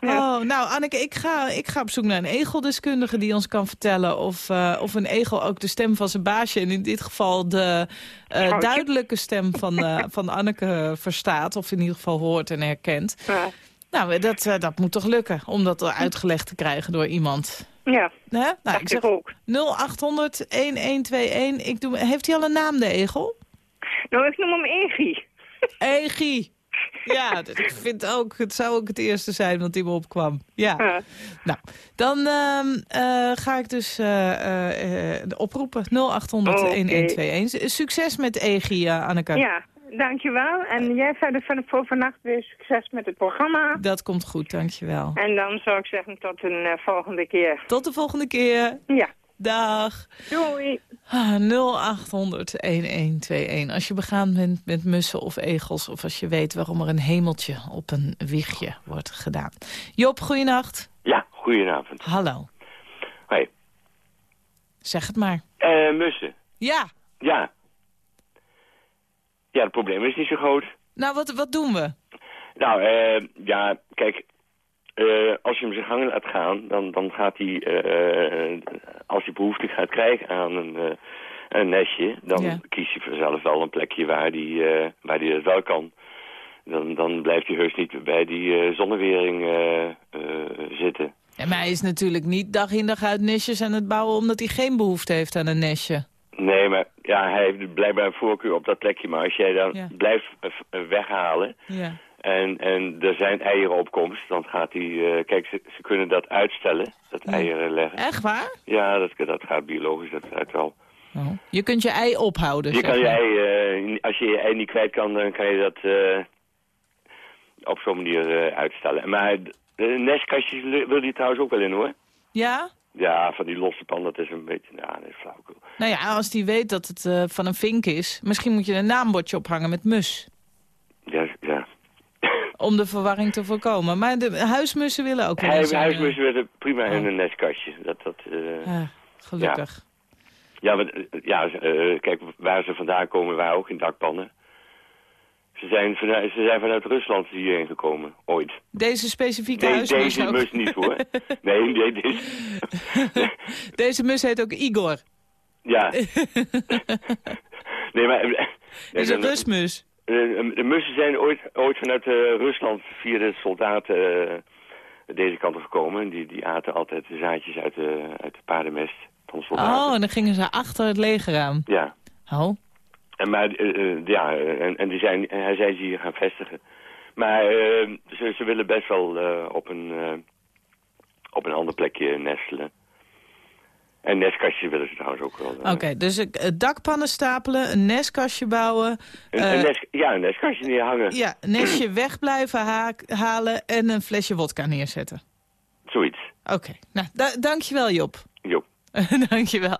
Ja. Oh, nou Anneke, ik ga, ik ga op zoek naar een egeldeskundige die ons kan vertellen of, eh, of een egel ook de stem van zijn baasje, en in dit geval de eh, duidelijke stem van, eh, van Anneke verstaat, of in ieder geval hoort en herkent. Ja. Nou, dat, dat moet toch lukken, om dat uitgelegd te krijgen door iemand. Ja, Hè? Nou, ik zeg ook. 0800 1121. Ik doe, heeft hij al een naam, de egel? Nou, ik noem hem Egie. Egie. Ja, ik vind ook, het zou ook het eerste zijn wat hij me opkwam. Ja. Ja. Nou, dan ehm, eh, ga ik dus eh, oproepen. 0800 1121. Succes met Egie, eh, Anneke. Ja, dankjewel. En jij verder van- voor vannacht weer succes met het programma. Dat komt goed, dankjewel. En dan zou ik zeggen tot een eh, volgende keer. Tot de volgende keer. Ja, Dag. doei. Ah, 0800 1121. Als je begaan bent met mussen of egels... of als je weet waarom er een hemeltje op een wiegje wordt gedaan. Job, goeienacht. Ja, goedenavond. Hallo. Hoi. Zeg het maar. Eh, mussen. Ja. Ja. Ja, het probleem is niet zo groot. Nou, wat, wat doen we? Nou, eh, ja, kijk, eh, als je hem zijn gang laat gaan, dan, dan gaat hij, eh, als hij behoefte gaat krijgen aan een, een nestje, dan Ja. kiest hij vanzelf wel een plekje waar hij, eh, waar hij dat wel kan. Dan, dan blijft hij heus niet bij die zonnewering zitten. Maar hij is natuurlijk niet dag in dag uit nestjes aan het bouwen... omdat hij geen behoefte heeft aan een nestje. Nee, maar ja, hij heeft blijkbaar een voorkeur op dat plekje. Maar als jij dan Ja. blijft weghalen Ja. en, en er zijn eieren op komst, dan gaat hij... eh, kijk, ze, ze kunnen dat uitstellen, dat eieren leggen. Echt waar? Ja, dat, dat gaat biologisch, dat gaat wel. Oh. Je kunt je ei ophouden, je kan je ei, eh, als je je ei niet kwijt kan, dan kan je dat eh, op zo'n manier uitstellen. Maar de nestkastjes wil je trouwens ook wel in, hoor. Ja? Ja, van die losse pan, dat is een beetje... Ja, dat is flauwekul. Nou ja, als hij weet dat het eh, van een vink is... misschien moet je een naambordje ophangen met mus. Ja, ja. Om de verwarring te voorkomen. Maar de huismussen willen ook wel Hij, eh, huismussen werden prima in oh. een nestkastje. Dat, dat, eh, ah, gelukkig. Ja, ja kijk, waar ze vandaan komen waren ook in dakpannen. Ze zijn, vanuit, ze zijn vanuit Rusland hierheen gekomen, ooit. Deze specifieke Nee, huismus deze ook. mus niet hoor. Nee, nee, deze. Deze mus heet ook Igor. Ja. nee, maar... eh, Is een rustmus. eh, De mussen zijn ooit, ooit vanuit eh, Rusland via de soldaten eh, deze kant op gekomen. Die, die aten altijd de zaadjes uit de, uit de paardenmest van de soldaten. Oh, en dan gingen ze achter het leger aan. Ja. Oh. En maar eh, eh, ja, en, en die zijn, hij zei ze hier gaan vestigen. Maar eh, ze, ze willen best wel eh, op, een, eh, op een ander plekje nestelen. En nestkastjes willen ze trouwens ook wel. eh. Oké, dus eh, dakpannen stapelen, een nestkastje bouwen... Een, eh, een nest, ja, een nestkastje neerhangen. ja, een nestje weg blijven haak- halen en een flesje wodka neerzetten. Zoiets. Oké, nou, da dankjewel Job. Job. dankjewel.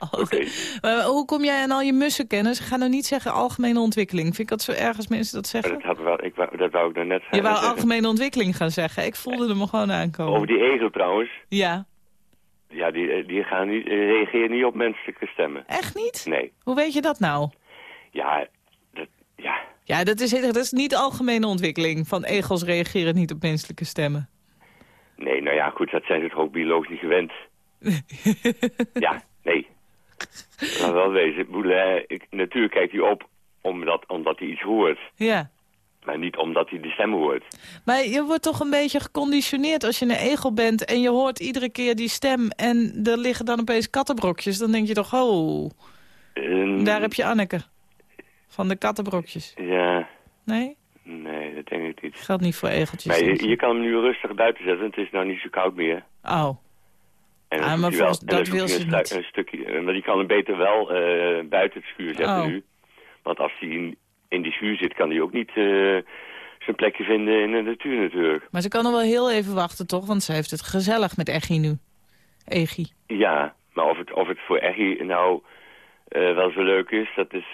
Maar hoe kom jij aan al je mussenkennis? Ga nou niet zeggen algemene ontwikkeling. Vind ik dat zo erg als mensen dat zeggen? dat, had wel, ik wou, dat wou ik nou net Je wou zeggen. algemene ontwikkeling gaan zeggen. Ik voelde hem gewoon aankomen. Over die egel trouwens. Ja, Ja, die, die gaan niet, eh, reageren niet op menselijke stemmen. echt niet? Nee. Hoe weet je dat nou? Ja, dat, ja. Ja, dat is, dat is niet algemene ontwikkeling. Van egels reageren niet op menselijke stemmen. Nee, nou ja, goed, dat zijn ze toch ook biologisch niet gewend. ja, nee. Laat wel wezen. Eh, ik, natuurlijk kijkt hij op omdat, omdat hij iets hoort. Ja. Maar niet omdat hij de stem hoort. Maar je wordt toch een beetje geconditioneerd als je een egel bent... en je hoort iedere keer die stem en er liggen dan opeens kattenbrokjes. Dan denk je toch, oh, daar heb je Anneke. Van de kattenbrokjes. Ja, Nee? nee, dat denk ik niet. Geldt niet voor egeltjes. Maar denk je, ik. je kan hem nu rustig buiten zetten. Het is nou niet zo koud meer. Oh, En Ah, maar dat wil ze niet. een stukje. eh, Maar die kan hem beter wel eh, buiten het schuur zetten Oh. nu. Want als hij in, in die schuur zit, kan hij ook niet eh, zijn plekje vinden in de natuur natuurlijk. maar ze kan nog wel heel even wachten, toch? Want ze heeft het gezellig met Eggie nu. Eggie. Ja, maar of het, of het voor Eggy nou wel zo leuk is, dat is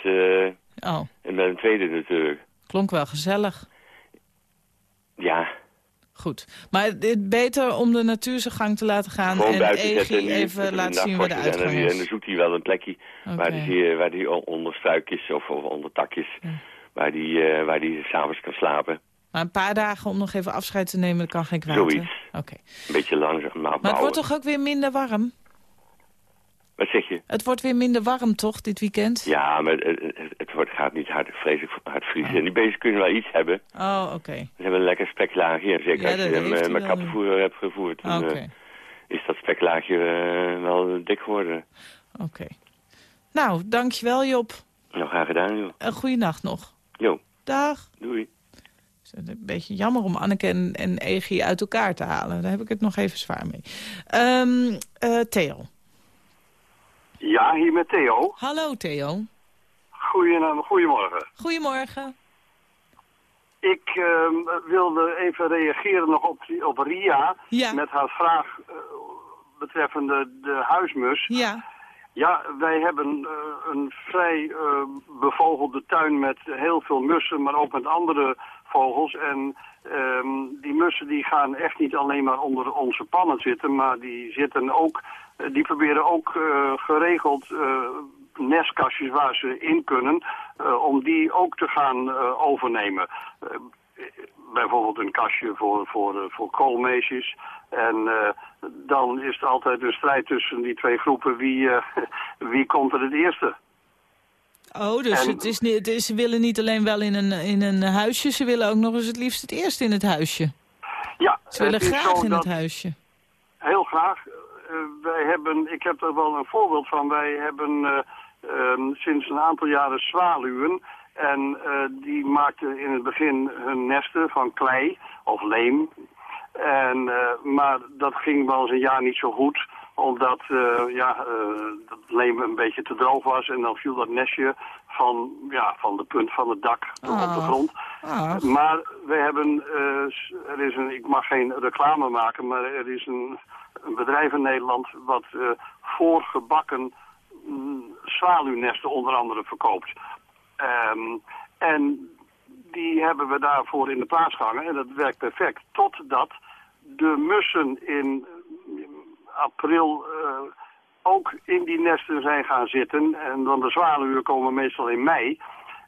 Oh, en met een tweede natuurlijk. klonk wel gezellig. Goed. Maar het beter om de natuur zijn gang te laten gaan... gewoon en en die- even laten zien waar de en uitgang En is. dan zoekt hij wel een plekje waar hij waar die onder struikjes of, of onder takjes, waar die, eh, waar die s'avonds kan slapen. Maar een paar dagen om nog even afscheid te nemen, dat kan geen kwaad. Zoiets. Oké. Een beetje langzaam maar Maar het wordt toch ook weer minder warm? Wat zeg je? Het wordt weer minder warm, toch, dit weekend? Ja, maar het, het, het wordt, gaat niet hard, vreselijk hard vriezen. En die beesten kunnen wel iets hebben. Oh, oké. Ze hebben een lekker speklaagje. En zeker Ja, als je hem eh, met wel. kattenvoer hebt gevoerd. Oké. eh, is dat speklaagje eh, wel dik geworden. Oké. Nou, dankjewel Job. Nou, graag gedaan, joh. Een goede nacht nog. Jo, Dag. doei. Het is een beetje jammer om Anneke en, en Egie uit elkaar te halen. Daar heb ik het nog even zwaar mee. Eh, Theo. Ja, hier met Theo. Hallo Theo. Goedemorgen. Goedemorgen. Ik ehm, wilde even reageren nog op, op Ria Ja. met haar vraag eh, betreffende de huismus. Ja. Ja, wij hebben eh, een vrij eh, bevogelde tuin met heel veel mussen, maar ook met andere vogels. En ehm, die mussen die gaan echt niet alleen maar onder onze pannen zitten, maar die zitten ook, die proberen ook eh, geregeld eh, nestkastjes waar ze in kunnen, eh, om die ook te gaan eh, overnemen. Eh, bijvoorbeeld een kastje voor, voor, eh, voor koolmeesjes. En eh, dan is er altijd een strijd tussen die twee groepen. Wie, eh, wie komt er het eerste? Oh, dus En- het is niet, het is, ze willen niet alleen wel in een, in een huisje, ze willen ook nog eens het liefst het eerst in het huisje. Ja, Ze willen graag in dat- het huisje. Heel graag. Eh, wij hebben, ik heb er wel een voorbeeld van. Wij hebben eh, ehm, sinds een aantal jaren zwaluwen. En eh, die maakten in het begin hun nesten van klei of leem. En, maar dat ging wel eens een jaar niet zo goed omdat eh, ja, eh, dat leem een beetje te droog was en dan viel dat nestje van, ja, van de punt van het dak op de Ah. grond. Ah. Maar we hebben, eh, s- er is een, ik mag geen reclame maken, maar er is een, een bedrijf in Nederland wat eh, voorgebakken mm, zwaluwnesten onder andere verkoopt. Ehm, en die hebben we daarvoor in de plaats gehangen en dat werkt perfect. Totdat de mussen in eh, april eh, ook in die nesten zijn gaan zitten. En dan de zwaluwen komen meestal in mei.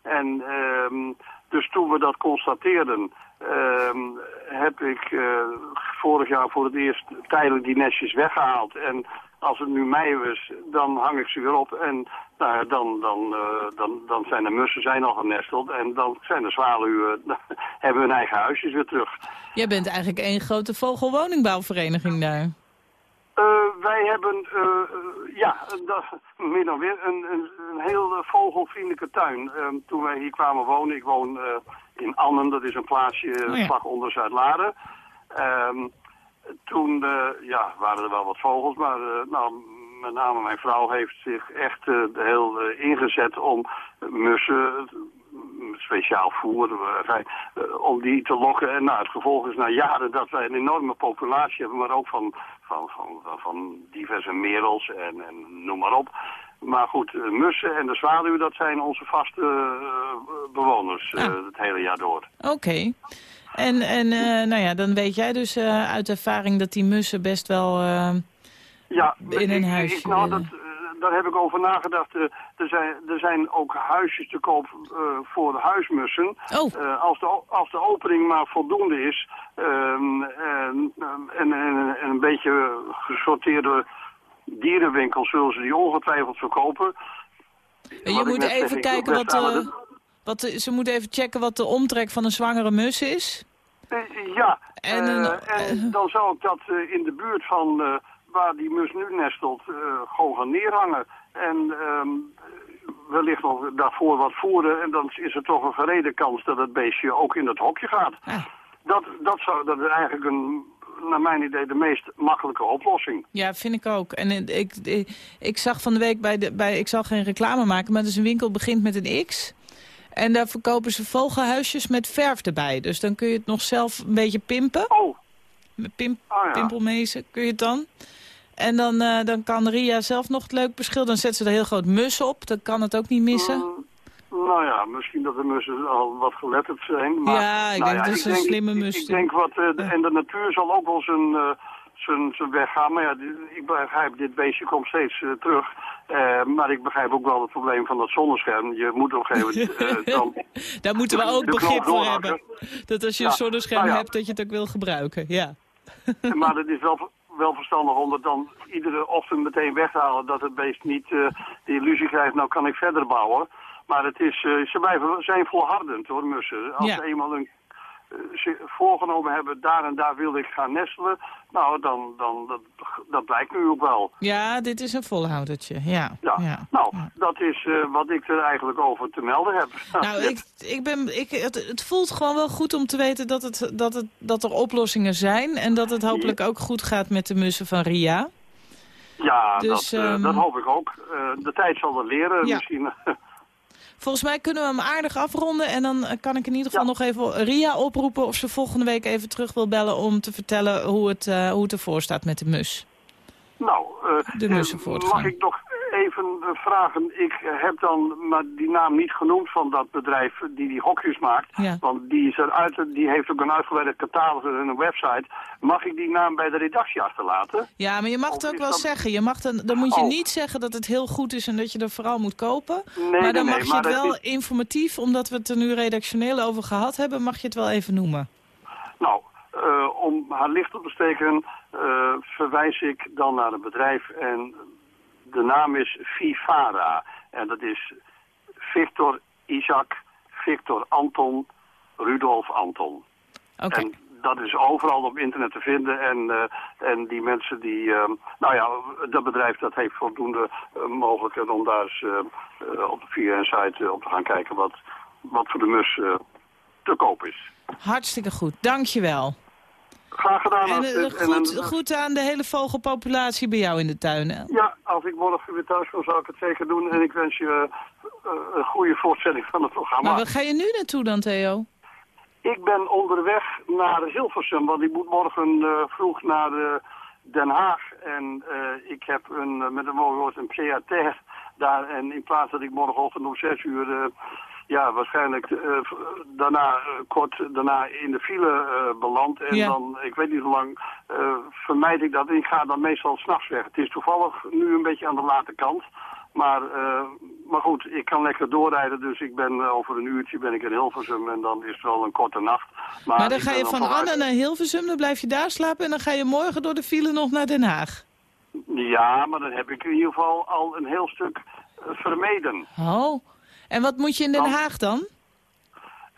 En ehm, dus toen we dat constateerden, ehm, heb ik eh, vorig jaar voor het eerst tijdelijk die nestjes weggehaald. En als het nu mei is, dan hang ik ze weer op. En nou, dan, dan, eh, dan, dan zijn de mussen zijn al genesteld. En dan zijn de zwaluwen, hebben hun eigen huisjes weer terug. Jij bent eigenlijk één grote vogelwoningbouwvereniging daar. Eh, wij hebben, eh, eh, ja, meer dan weer, een, een, een heel vogelvriendelijke tuin. Ehm, toen wij hier kwamen wonen, ik woon in Annen, dat is een plaatsje Oh ja. vlak onder Zuid-Laren. Ehm, toen ja, waren er wel wat vogels, maar nou, met name mijn vrouw heeft zich echt eh, heel ingezet om mussen, speciaal voer, eh, eh, om die te lokken. En nou, het gevolg is na jaren dat wij een enorme populatie hebben, maar ook van, van, van, van, diverse merels en, en noem maar op. Maar goed, eh, mussen en de zwaluw, dat zijn onze vaste bewoners het hele jaar door. Oké. En, en nou ja, dan weet jij dus uit ervaring dat die mussen best wel Ja, in een huisje ik- nou, dat, daar heb ik over nagedacht. Eh, er, zijn, er zijn ook huisjes te koop eh, voor huismussen. Oh. Eh, als, de, als de opening maar voldoende is ehm, en, en, en, en een beetje gesorteerde dierenwinkels zullen ze die ongetwijfeld verkopen. En je Wat moet zeg, even kijken wat, wat de- ze moeten even checken wat de omtrek van een zwangere mus is. Ja, En en dan zou ik dat in de buurt van waar die mus nu nestelt eh, gewoon gaan neerhangen. En ehm, wellicht nog daarvoor wat voeren. En dan is er toch een gerede kans dat het beestje ook in het hokje gaat. Dat, dat, zou, dat is eigenlijk een, naar mijn idee de meest makkelijke oplossing. Ja, vind ik ook. En eh, ik, ik, ik zag van de week bij de... Bij, ik zal geen reclame maken, maar is een winkel begint met een X. En daar verkopen ze vogelhuisjes met verf erbij. Dus dan kun je het nog zelf een beetje pimpen. Oh. Met pimp, ja. pimpelmezen kun je het dan. En dan, eh, dan kan Ria zelf nog het leuk beschilderen. Dan zet ze er heel groot mus op. Dan kan het ook niet missen. Nou ja, misschien dat de mussen al wat geletterd zijn. Maar, Ja, ik nou denk dat is een denk- slimme mus. Ik, denk wat, eh, de- en de natuur zal ook wel zijn, eh, zijn, zijn weg gaan. Maar ja, ik begrijp, dit beestje komt steeds terug. Maar ik begrijp ook wel het probleem van dat zonnescherm. Je moet op een gegeven moment dan... Daar moeten we ook begrip voor hebben. Dat als je Ja, een zonnescherm nou ja. hebt, dat je het ook wil gebruiken. Ja. Maar het is wel, wel verstandig om het dan iedere ochtend meteen weg te halen. Dat het beest niet eh, de illusie krijgt, nou kan ik verder bouwen. Maar het is, eh, ze blijven, zijn volhardend hoor, mussen. Als Ja. eenmaal een, zich voorgenomen hebben, daar en daar wil ik gaan nestelen. Nou, dan, dan dat, dat blijkt nu ook wel. ja, dit is een volhoudertje. Ja. Ja. ja. Nou, dat is eh, wat ik er eigenlijk over te melden heb. Nou, ik, ik ben, ik, het, het voelt gewoon wel goed om te weten dat, het, dat, het, dat er oplossingen zijn. En dat het hopelijk ook goed gaat met de mussen van Ria. Ja, Dus, dat, eh, ehm, dat hoop ik ook. Eh, de tijd zal het leren Ja. misschien. Volgens mij kunnen we hem aardig afronden. En dan eh, kan ik in ieder geval nog even Ria oproepen... of ze volgende week even terug wil bellen om te vertellen hoe het, eh, hoe het ervoor staat met de mus. Nou, eh, De mussenvoortgang. mag ik nog even eh, vragen? Ik eh, heb dan maar die naam niet genoemd van dat bedrijf die die hokjes maakt. Ja. Want die, is eruit, die heeft ook een uitgebreide catalogus en een website. Mag ik die naam bij de redactie achterlaten? Ja, maar je mag het ook wel zeggen. Je mag dan, dan moet je niet zeggen dat het heel goed is en dat je er vooral moet kopen. Nee, maar dan nee, mag je het wel is- informatief, omdat we het er nu redactioneel over gehad hebben, mag je het wel even noemen. Nou, eh, om haar licht op te steken eh, verwijs ik dan naar een bedrijf en de naam is Vivara. En dat is Victor Isaac, Victor Anton, Rudolf Anton. Oké. En dat is overal op internet te vinden. En, eh, en die mensen die... eh, nou ja, dat bedrijf dat heeft voldoende eh, mogelijkheden om daar eens eh, op, via een site op te gaan kijken wat, wat voor de mus te koop is. Hartstikke goed, dankjewel. Graag gedaan. En goed, goed aan de hele vogelpopulatie bij jou in de tuin. hè? Ja, als ik morgen weer thuis kom, zal ik het zeker doen. En ik wens je eh, een goede voortzetting van het programma. Maar waar ga je nu naartoe dan, Theo? Ik ben onderweg naar Hilversum, want ik moet morgen eh, vroeg naar eh, Den Haag. En eh, ik heb een, eh, met een mooi woord een pied daar. En in plaats dat ik morgenochtend om zes uur, eh, ja, waarschijnlijk eh, daarna, eh, kort daarna in de file eh beland. En Ja. dan, ik weet niet hoe lang, vermijd ik dat. Ik ga dan meestal s'nachts weg. Het is toevallig nu een beetje aan de late kant. Maar, maar goed, ik kan lekker doorrijden, dus ik ben over een uurtje ben ik in Hilversum en dan is het wel een korte nacht. Maar, dan ga je van vanuit- Anne naar Hilversum, dan blijf je daar slapen... en dan ga je morgen door de file nog naar Den Haag. Ja, maar dan heb ik in ieder geval al een heel stuk vermeden. Oh, en wat moet je in Den Haag dan?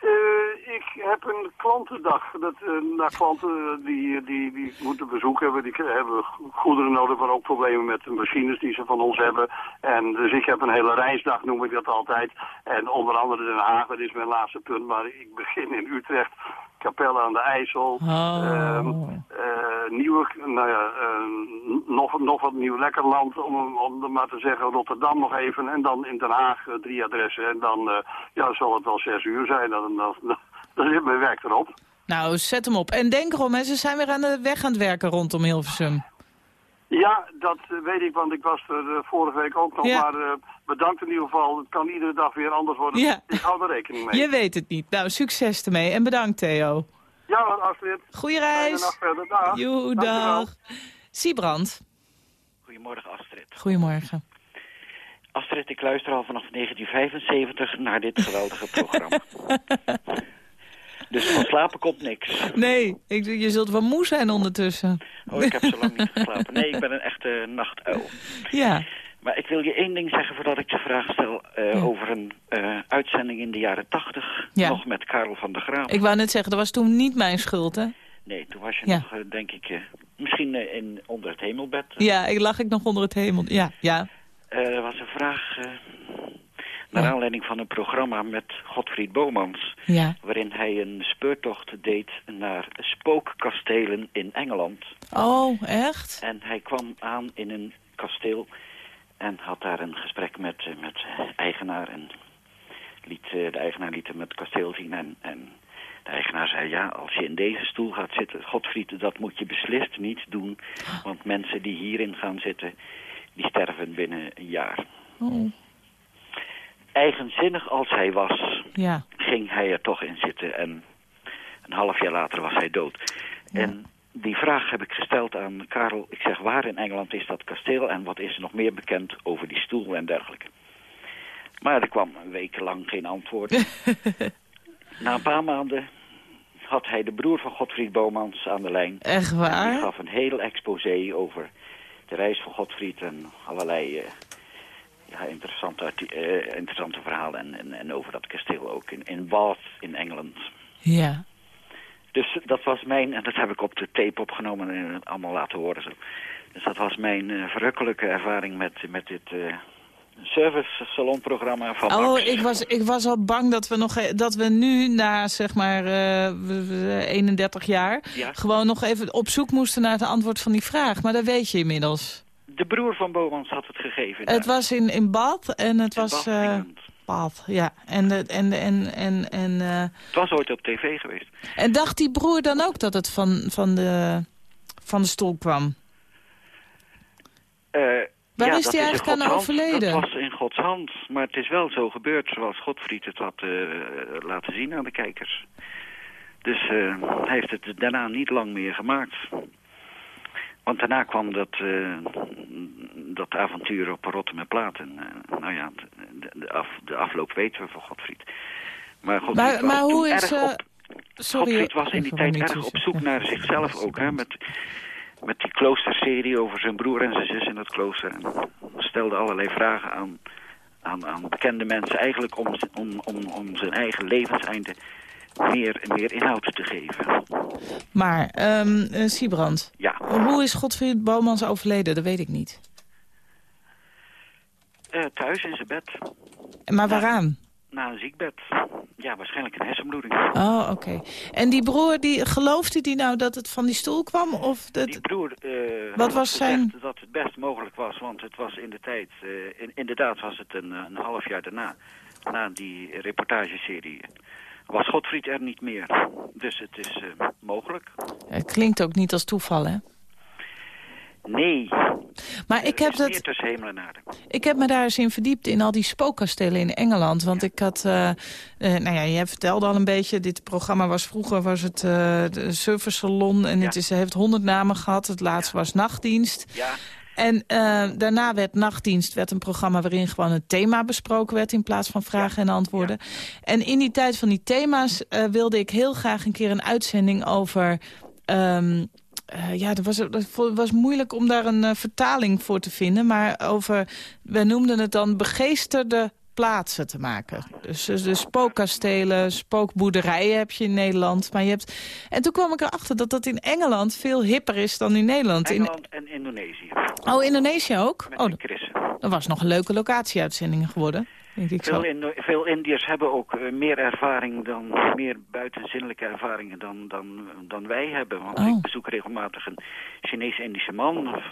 Eh, ik heb een klantendag. Dat, eh, naar klanten die, die, die moeten bezoek hebben. Die hebben goederen nodig, maar ook problemen met de machines die ze van ons hebben. En dus ik heb een hele reisdag, noem ik dat altijd. En onder andere Den Haag, dat is mijn laatste punt. Maar ik begin in Utrecht. Capelle aan de IJssel. Ehm, eh, nieuwe, nou ja, eh, nog, nog wat nieuw lekker land, om, om maar te zeggen, Rotterdam nog even. En dan in Den Haag eh, drie adressen. En dan eh, ja, zal het wel zes uur zijn. Dan, dan, dan, dan zit mijn werk erop. Nou, zet hem op. En denk erom, hè, ze zijn weer aan de weg aan het werken rondom Hilversum. Ja, dat eh, weet ik, want ik was er eh, vorige week ook nog. Ja. Maar eh, bedankt in ieder geval. Het kan iedere dag weer anders worden. Ja. Ik hou er rekening mee. Je weet het niet. Nou, succes ermee en bedankt Theo. Ja, hoor, Astrid. Goeie reis. nacht verder. Dag. Joe, dag. Siebrand, Goedemorgen Astrid. goedemorgen. Astrid, ik luister al vanaf 1975 naar dit geweldige programma. dus van slapen komt niks. Nee, ik, je zult wel moe zijn ondertussen. Oh, ik heb zo lang niet geslapen. Nee, ik ben een echte nachtuil. Ja, Maar ik wil je één ding zeggen voordat ik de vraag stel eh, over een eh, uitzending in de jaren 80. Ja. Nog met Karel van der Graaf. ik wou net zeggen, dat was toen niet mijn schuld, hè? Nee, toen was je Ja. nog, eh, denk ik, misschien in, onder het hemelbed. Ja, ik lag ik nog onder het hemel. Ja, ja. Er was een vraag naar aanleiding van een programma met Godfried Bomans. Ja. Waarin hij een speurtocht deed naar spookkastelen in Engeland. Oh, echt? En hij kwam aan in een kasteel en had daar een gesprek met, eh, met eigenaar. En liet, eh, de eigenaar liet hem het kasteel zien. En, en de eigenaar zei, ja, als je in deze stoel gaat zitten... Godfried, dat moet je beslist niet doen. Want mensen die hierin gaan zitten, die sterven binnen een jaar. Oh, Eigenzinnig als hij was, ja. ging hij er toch in zitten. En een half jaar later was hij dood. En die vraag heb ik gesteld aan Karel. Ik zeg, waar in Engeland is dat kasteel en wat is er nog meer bekend over die stoel en dergelijke? Maar er kwam een week lang geen antwoord. Na een paar maanden had hij de broer van Godfried Bomans aan de lijn. Echt En waar? die gaf een heel exposé over de reis van Godfried en allerlei eh, ja, interessante, eh, interessante verhalen. En, en, en over dat kasteel ook in, in Bath in Engeland. Ja. Dus dat was mijn, en dat heb ik op de tape opgenomen en het allemaal laten horen. Zo. Dus dat was mijn eh, verrukkelijke ervaring met, met dit eh service salonprogramma van Oh, Max. ik was, ik was al bang dat we, nog, e- dat we nu na zeg maar w- 31 jaar... Ja. gewoon nog even op zoek moesten naar het antwoord van die vraag. Maar dat weet je inmiddels. De broer van Bomans had het gegeven. Het was in, in Bad en het was... Bath, eh. Bad, ja. En, de, en, en, en, en, eh, Het was ooit op tv geweest. en dacht die broer dan ook dat het van, van, de, van de stoel kwam? Eh, Waar ja, is in eigenlijk aan hand. overleden? Dat was in Gods hand. Maar het is wel zo gebeurd zoals Godfried het had laten zien aan de kijkers. Dus hij heeft het daarna niet lang meer gemaakt. Want daarna kwam dat, eh, dat avontuur op Rotterdam en Plaat. En, eh, nou ja, de, de, af, de afloop weten we van Godfried. Maar Godfried Maar, was maar hoe is... erg eh, op, sorry, Godfried was in die tijd erg op zoek naar zichzelf ook. Hè, met, met die kloosterserie over zijn broer en zijn zus in het klooster. En stelde allerlei vragen aan, aan, aan bekende mensen. Eigenlijk om, om, om, om zijn eigen levenseinde meer, meer inhoud te geven. Maar, eh, Siebrand, Ja, hoe is Godfried Bomans overleden? Dat weet ik niet. eh, thuis in zijn bed. Maar waaraan? Na een ziekbed. Ja, waarschijnlijk een hersenbloeding. Oh, oké. En die broer, die, geloofde die nou dat het van die stoel kwam? Of dat... Die broer eh, Wat was zijn- dat het best mogelijk was, want het was in de tijd, in, inderdaad was het een, een half jaar daarna, na die reportageserie, was Godfried er niet meer. Dus het is eh, mogelijk. Het klinkt ook niet als toeval, hè? Nee, Maar ik heb, dat, tussen hemel en aarde. ik heb me daar eens in verdiept in al die spookkastelen in Engeland. Want ik had, eh, eh, nou ja, je vertelde al een beetje, dit programma was vroeger was het eh de service salon. En het is, heeft honderd namen gehad. Het laatste was nachtdienst. Ja, En eh, daarna werd Nachtdienst werd een programma waarin gewoon een thema besproken werd in plaats van vragen en antwoorden. En in die tijd van die thema's eh, wilde ik heel graag een keer een uitzending over. ehm, eh, ja, dat was, dat was moeilijk om daar een vertaling voor te vinden. Maar over, we noemden het dan begeesterde plaatsen te maken. Dus de spookkastelen, spookboerderijen heb je in Nederland. Maar je hebt... En toen kwam ik erachter dat dat in Engeland veel hipper is dan in Nederland. Engeland en Indonesië. In... Oh, Indonesië ook? Met oh, de Christen. dat was nog een leuke locatieuitzending geworden. Denk ik zo. Veel, Indo veel Indiërs hebben ook eh, meer ervaring dan, meer buitenzinnelijke ervaringen dan, dan, dan wij hebben. Want Oh. ik bezoek regelmatig een Chinees-Indische man eh,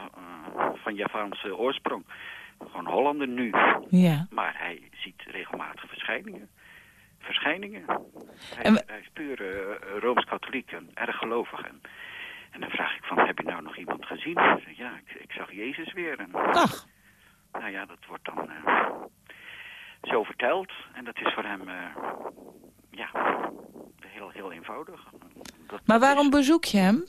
van Javaanse oorsprong. Gewoon Hollander nu. Ja. Maar hij ziet regelmatig verschijningen. Verschijningen. Hij, En we- hij is puur eh, Rooms-katholiek en erg gelovig. En, en dan vraag ik van, heb je nou nog iemand gezien? Ja, ik, ik zag Jezus weer. En, Ach. Nou ja, dat wordt dan eh, zo verteld. En dat is voor hem, eh, ja, heel, heel eenvoudig. Dat, Maar waarom bezoek je hem?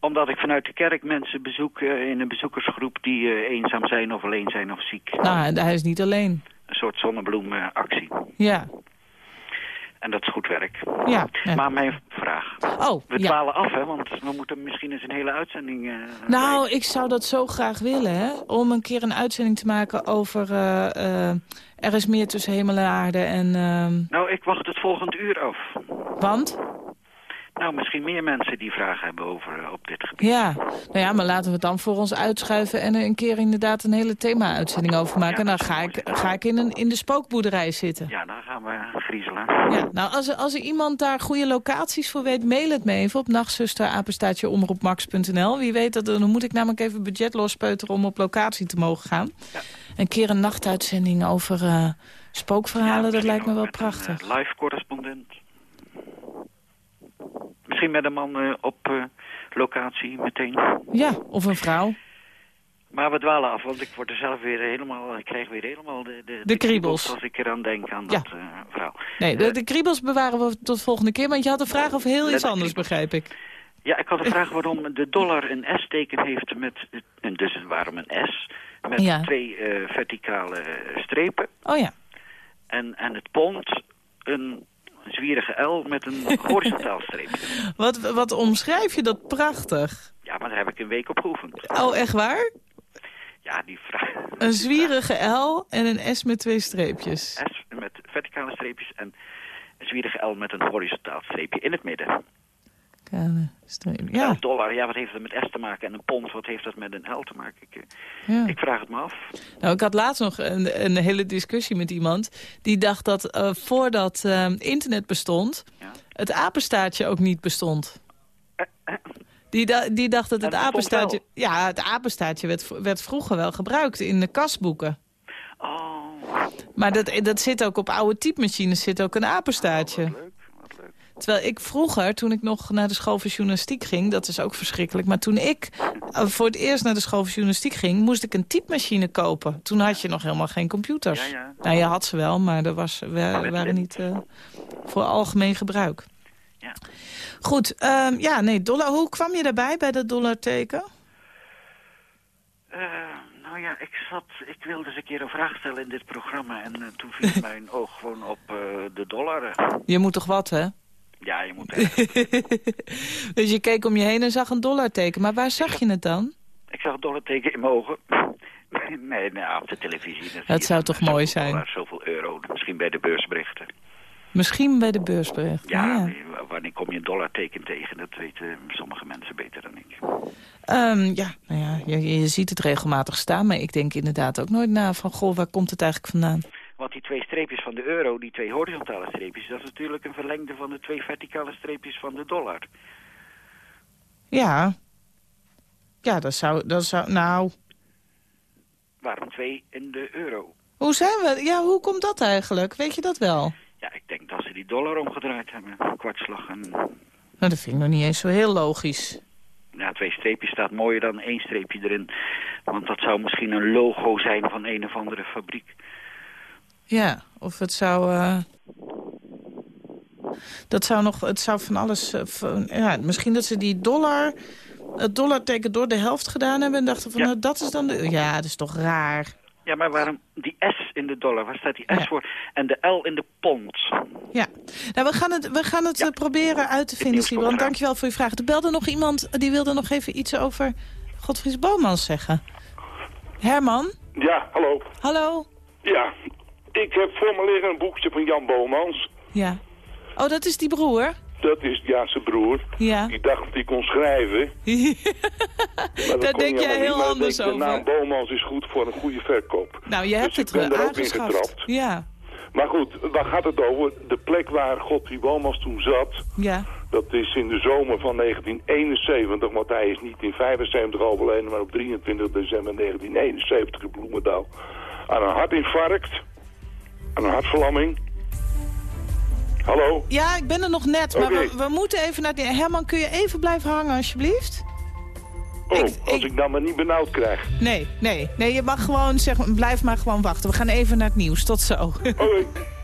Omdat ik vanuit de kerk mensen bezoek eh, in een bezoekersgroep die eh, eenzaam zijn of alleen zijn of ziek. Nou, hij is niet alleen. Een soort zonnebloemactie. Ja. En dat is goed werk. Ja, ja. Maar mijn vraag. Oh, We ja. dwalen af, hè, want we moeten misschien eens een hele uitzending... eh, Nou, ik zou dat zo graag willen, hè? Om een keer een uitzending te maken over... eh, er is meer tussen hemel en aarde en... ehm, Nou, ik wacht het volgende uur af. want? Nou, misschien meer mensen die vragen hebben over eh, op dit gebied. Ja. Nou ja, maar laten we het dan voor ons uitschuiven... en er een keer inderdaad een hele thema-uitzending over maken. en dan ga ik, ga ik in, een, in de spookboerderij zitten. Ja, dan gaan we griezelen. Ja, nou, als er, als er iemand daar goede locaties voor weet, mail het me even op nachtzusterapenstaatjeomroepmax.nl. Wie weet, dat, dan moet ik namelijk even budget lospeuteren om op locatie te mogen gaan. Een keer een nachtuitzending over eh, spookverhalen, dat lijkt me wel prachtig. Eh, live correspondent. Misschien met een man eh, op eh, locatie meteen. Ja, of een vrouw. Maar we dwalen af, want ik word er zelf weer helemaal, ik krijg weer helemaal de, de, De kriebels. als ik eraan denk aan Ja. dat eh, verhaal. Nee, de, de kriebels bewaren we tot volgende keer, want je had een vraag over heel iets anders, begrijp ik. Ja, ik had een vraag waarom de dollar een S-teken heeft met, en dus waarom een S, met Ja. twee verticale strepen. Oh ja. En, en het pond een zwierige L met een horizontaal streepje. Wat, wat omschrijf je dat prachtig. Ja, maar daar heb ik een week op geoefend. Oh, echt waar? Ja, die vraag... Een zwierige L en een S met twee streepjes. S met verticale streepjes en een zwierige L met een horizontaal streepje in het midden. Kale. Ja. Dollar, ja, wat heeft dat met S te maken? En een pond, wat heeft dat met een L te maken? Ik, eh, ja. ik vraag het me af. Nou, ik had laatst nog een, een hele discussie met iemand... die dacht dat eh, voordat eh, internet bestond... het apenstaartje ook niet bestond. Die, da- die dacht dat het apenstaartje... Ja, het apenstaartje werd, werd vroeger wel gebruikt in de kasboeken. Oh, Maar dat, dat zit ook op oude typemachines, zit ook een apenstaartje. leuk. Terwijl ik vroeger, toen ik nog naar de school voor journalistiek ging... dat is ook verschrikkelijk, maar toen ik eh, voor het eerst naar de school voor journalistiek ging... moest ik een typemachine kopen. Toen had je nog helemaal geen computers. Ja, ja. Nou, je had ze wel, maar er was, we, waren niet eh, voor algemeen gebruik. Ja. Goed, ehm, ja, nee, dollar. Hoe kwam je daarbij, bij dat dollarteken? Eh, nou ja, ik zat, ik wilde eens een keer een vraag stellen in dit programma en eh, toen viel mijn oog gewoon op de dollar. Je moet toch wat, hè? Ja, je moet dus je keek om je heen en zag een dollarteken. Maar waar zag je het dan? Ik zag het dollarteken in mijn ogen. nee, nee, op de televisie. Dat je zou toch mooi zijn? dollar, zoveel euro, misschien bij de beursberichten. Misschien bij de beursbericht. Ja, ja. nee, wa- wanneer kom je een dollarteken tegen? Dat weten sommige mensen beter dan ik. Ehm, ja, nou ja, je, je ziet het regelmatig staan, maar ik denk inderdaad ook nooit na van, goh, waar komt het eigenlijk vandaan? Want die twee streepjes van de euro, die twee horizontale streepjes... dat is natuurlijk een verlengde van de twee verticale streepjes van de dollar. Ja, ja, dat zou, dat zou, nou, Waarom twee in de euro? hoe zijn we, ja, hoe komt dat eigenlijk? Weet je dat wel? Ja, ik denk dat ze die dollar omgedraaid hebben. Een kwartslag en... Nou, dat vind ik nog niet eens zo heel logisch. Ja, twee streepjes staat mooier dan één streepje erin. Want dat zou misschien een logo zijn van een of andere fabriek. Ja, of het zou, eh, dat zou nog, het zou van alles, eh, van- ja, misschien dat ze die dollar, het dollarteken door de helft gedaan hebben en dachten van, Ja. nou, dat is dan de, ja, dat is toch raar. Ja, maar waarom die S in de dollar? Waar staat die S voor? En de L in de pond. Ja, nou, we gaan het, we gaan het eh, proberen uit te vinden, Simon. Dankjewel voor je vraag. Er belde nog iemand, die wilde nog even iets over Godfries Bomans zeggen. Herman? Ja, hallo. Hallo? Ja, ik heb voor me liggen een boekje van Jan Bomans. Ja. Oh, dat is die broer? Dat is ja, zijn broer. Ja. Die dacht dat hij kon schrijven. Maar Daar denk jij heel anders denk, De naam over. Bomans is goed voor een goede verkoop. Nou, je hebt Dus het ik ben er ook in getrapt. Ja. Maar goed, waar gaat het over? De plek waar Godfried Bomans toen zat... Ja. Dat is in de zomer van 1971, want hij is niet in 75 overleden, maar op 23 december 1971 in Bloemendaal. Aan een hartinfarct, aan een hartverlamming. Hallo? Ja, ik ben er nog net, maar we, we moeten even naar... Die... Herman, kun je even blijven hangen, alsjeblieft? Oh, als ik dan maar niet benauwd krijg. Nee, nee, nee, je mag gewoon zeggen, blijf maar gewoon wachten. We gaan even naar het nieuws. Tot zo. Oké.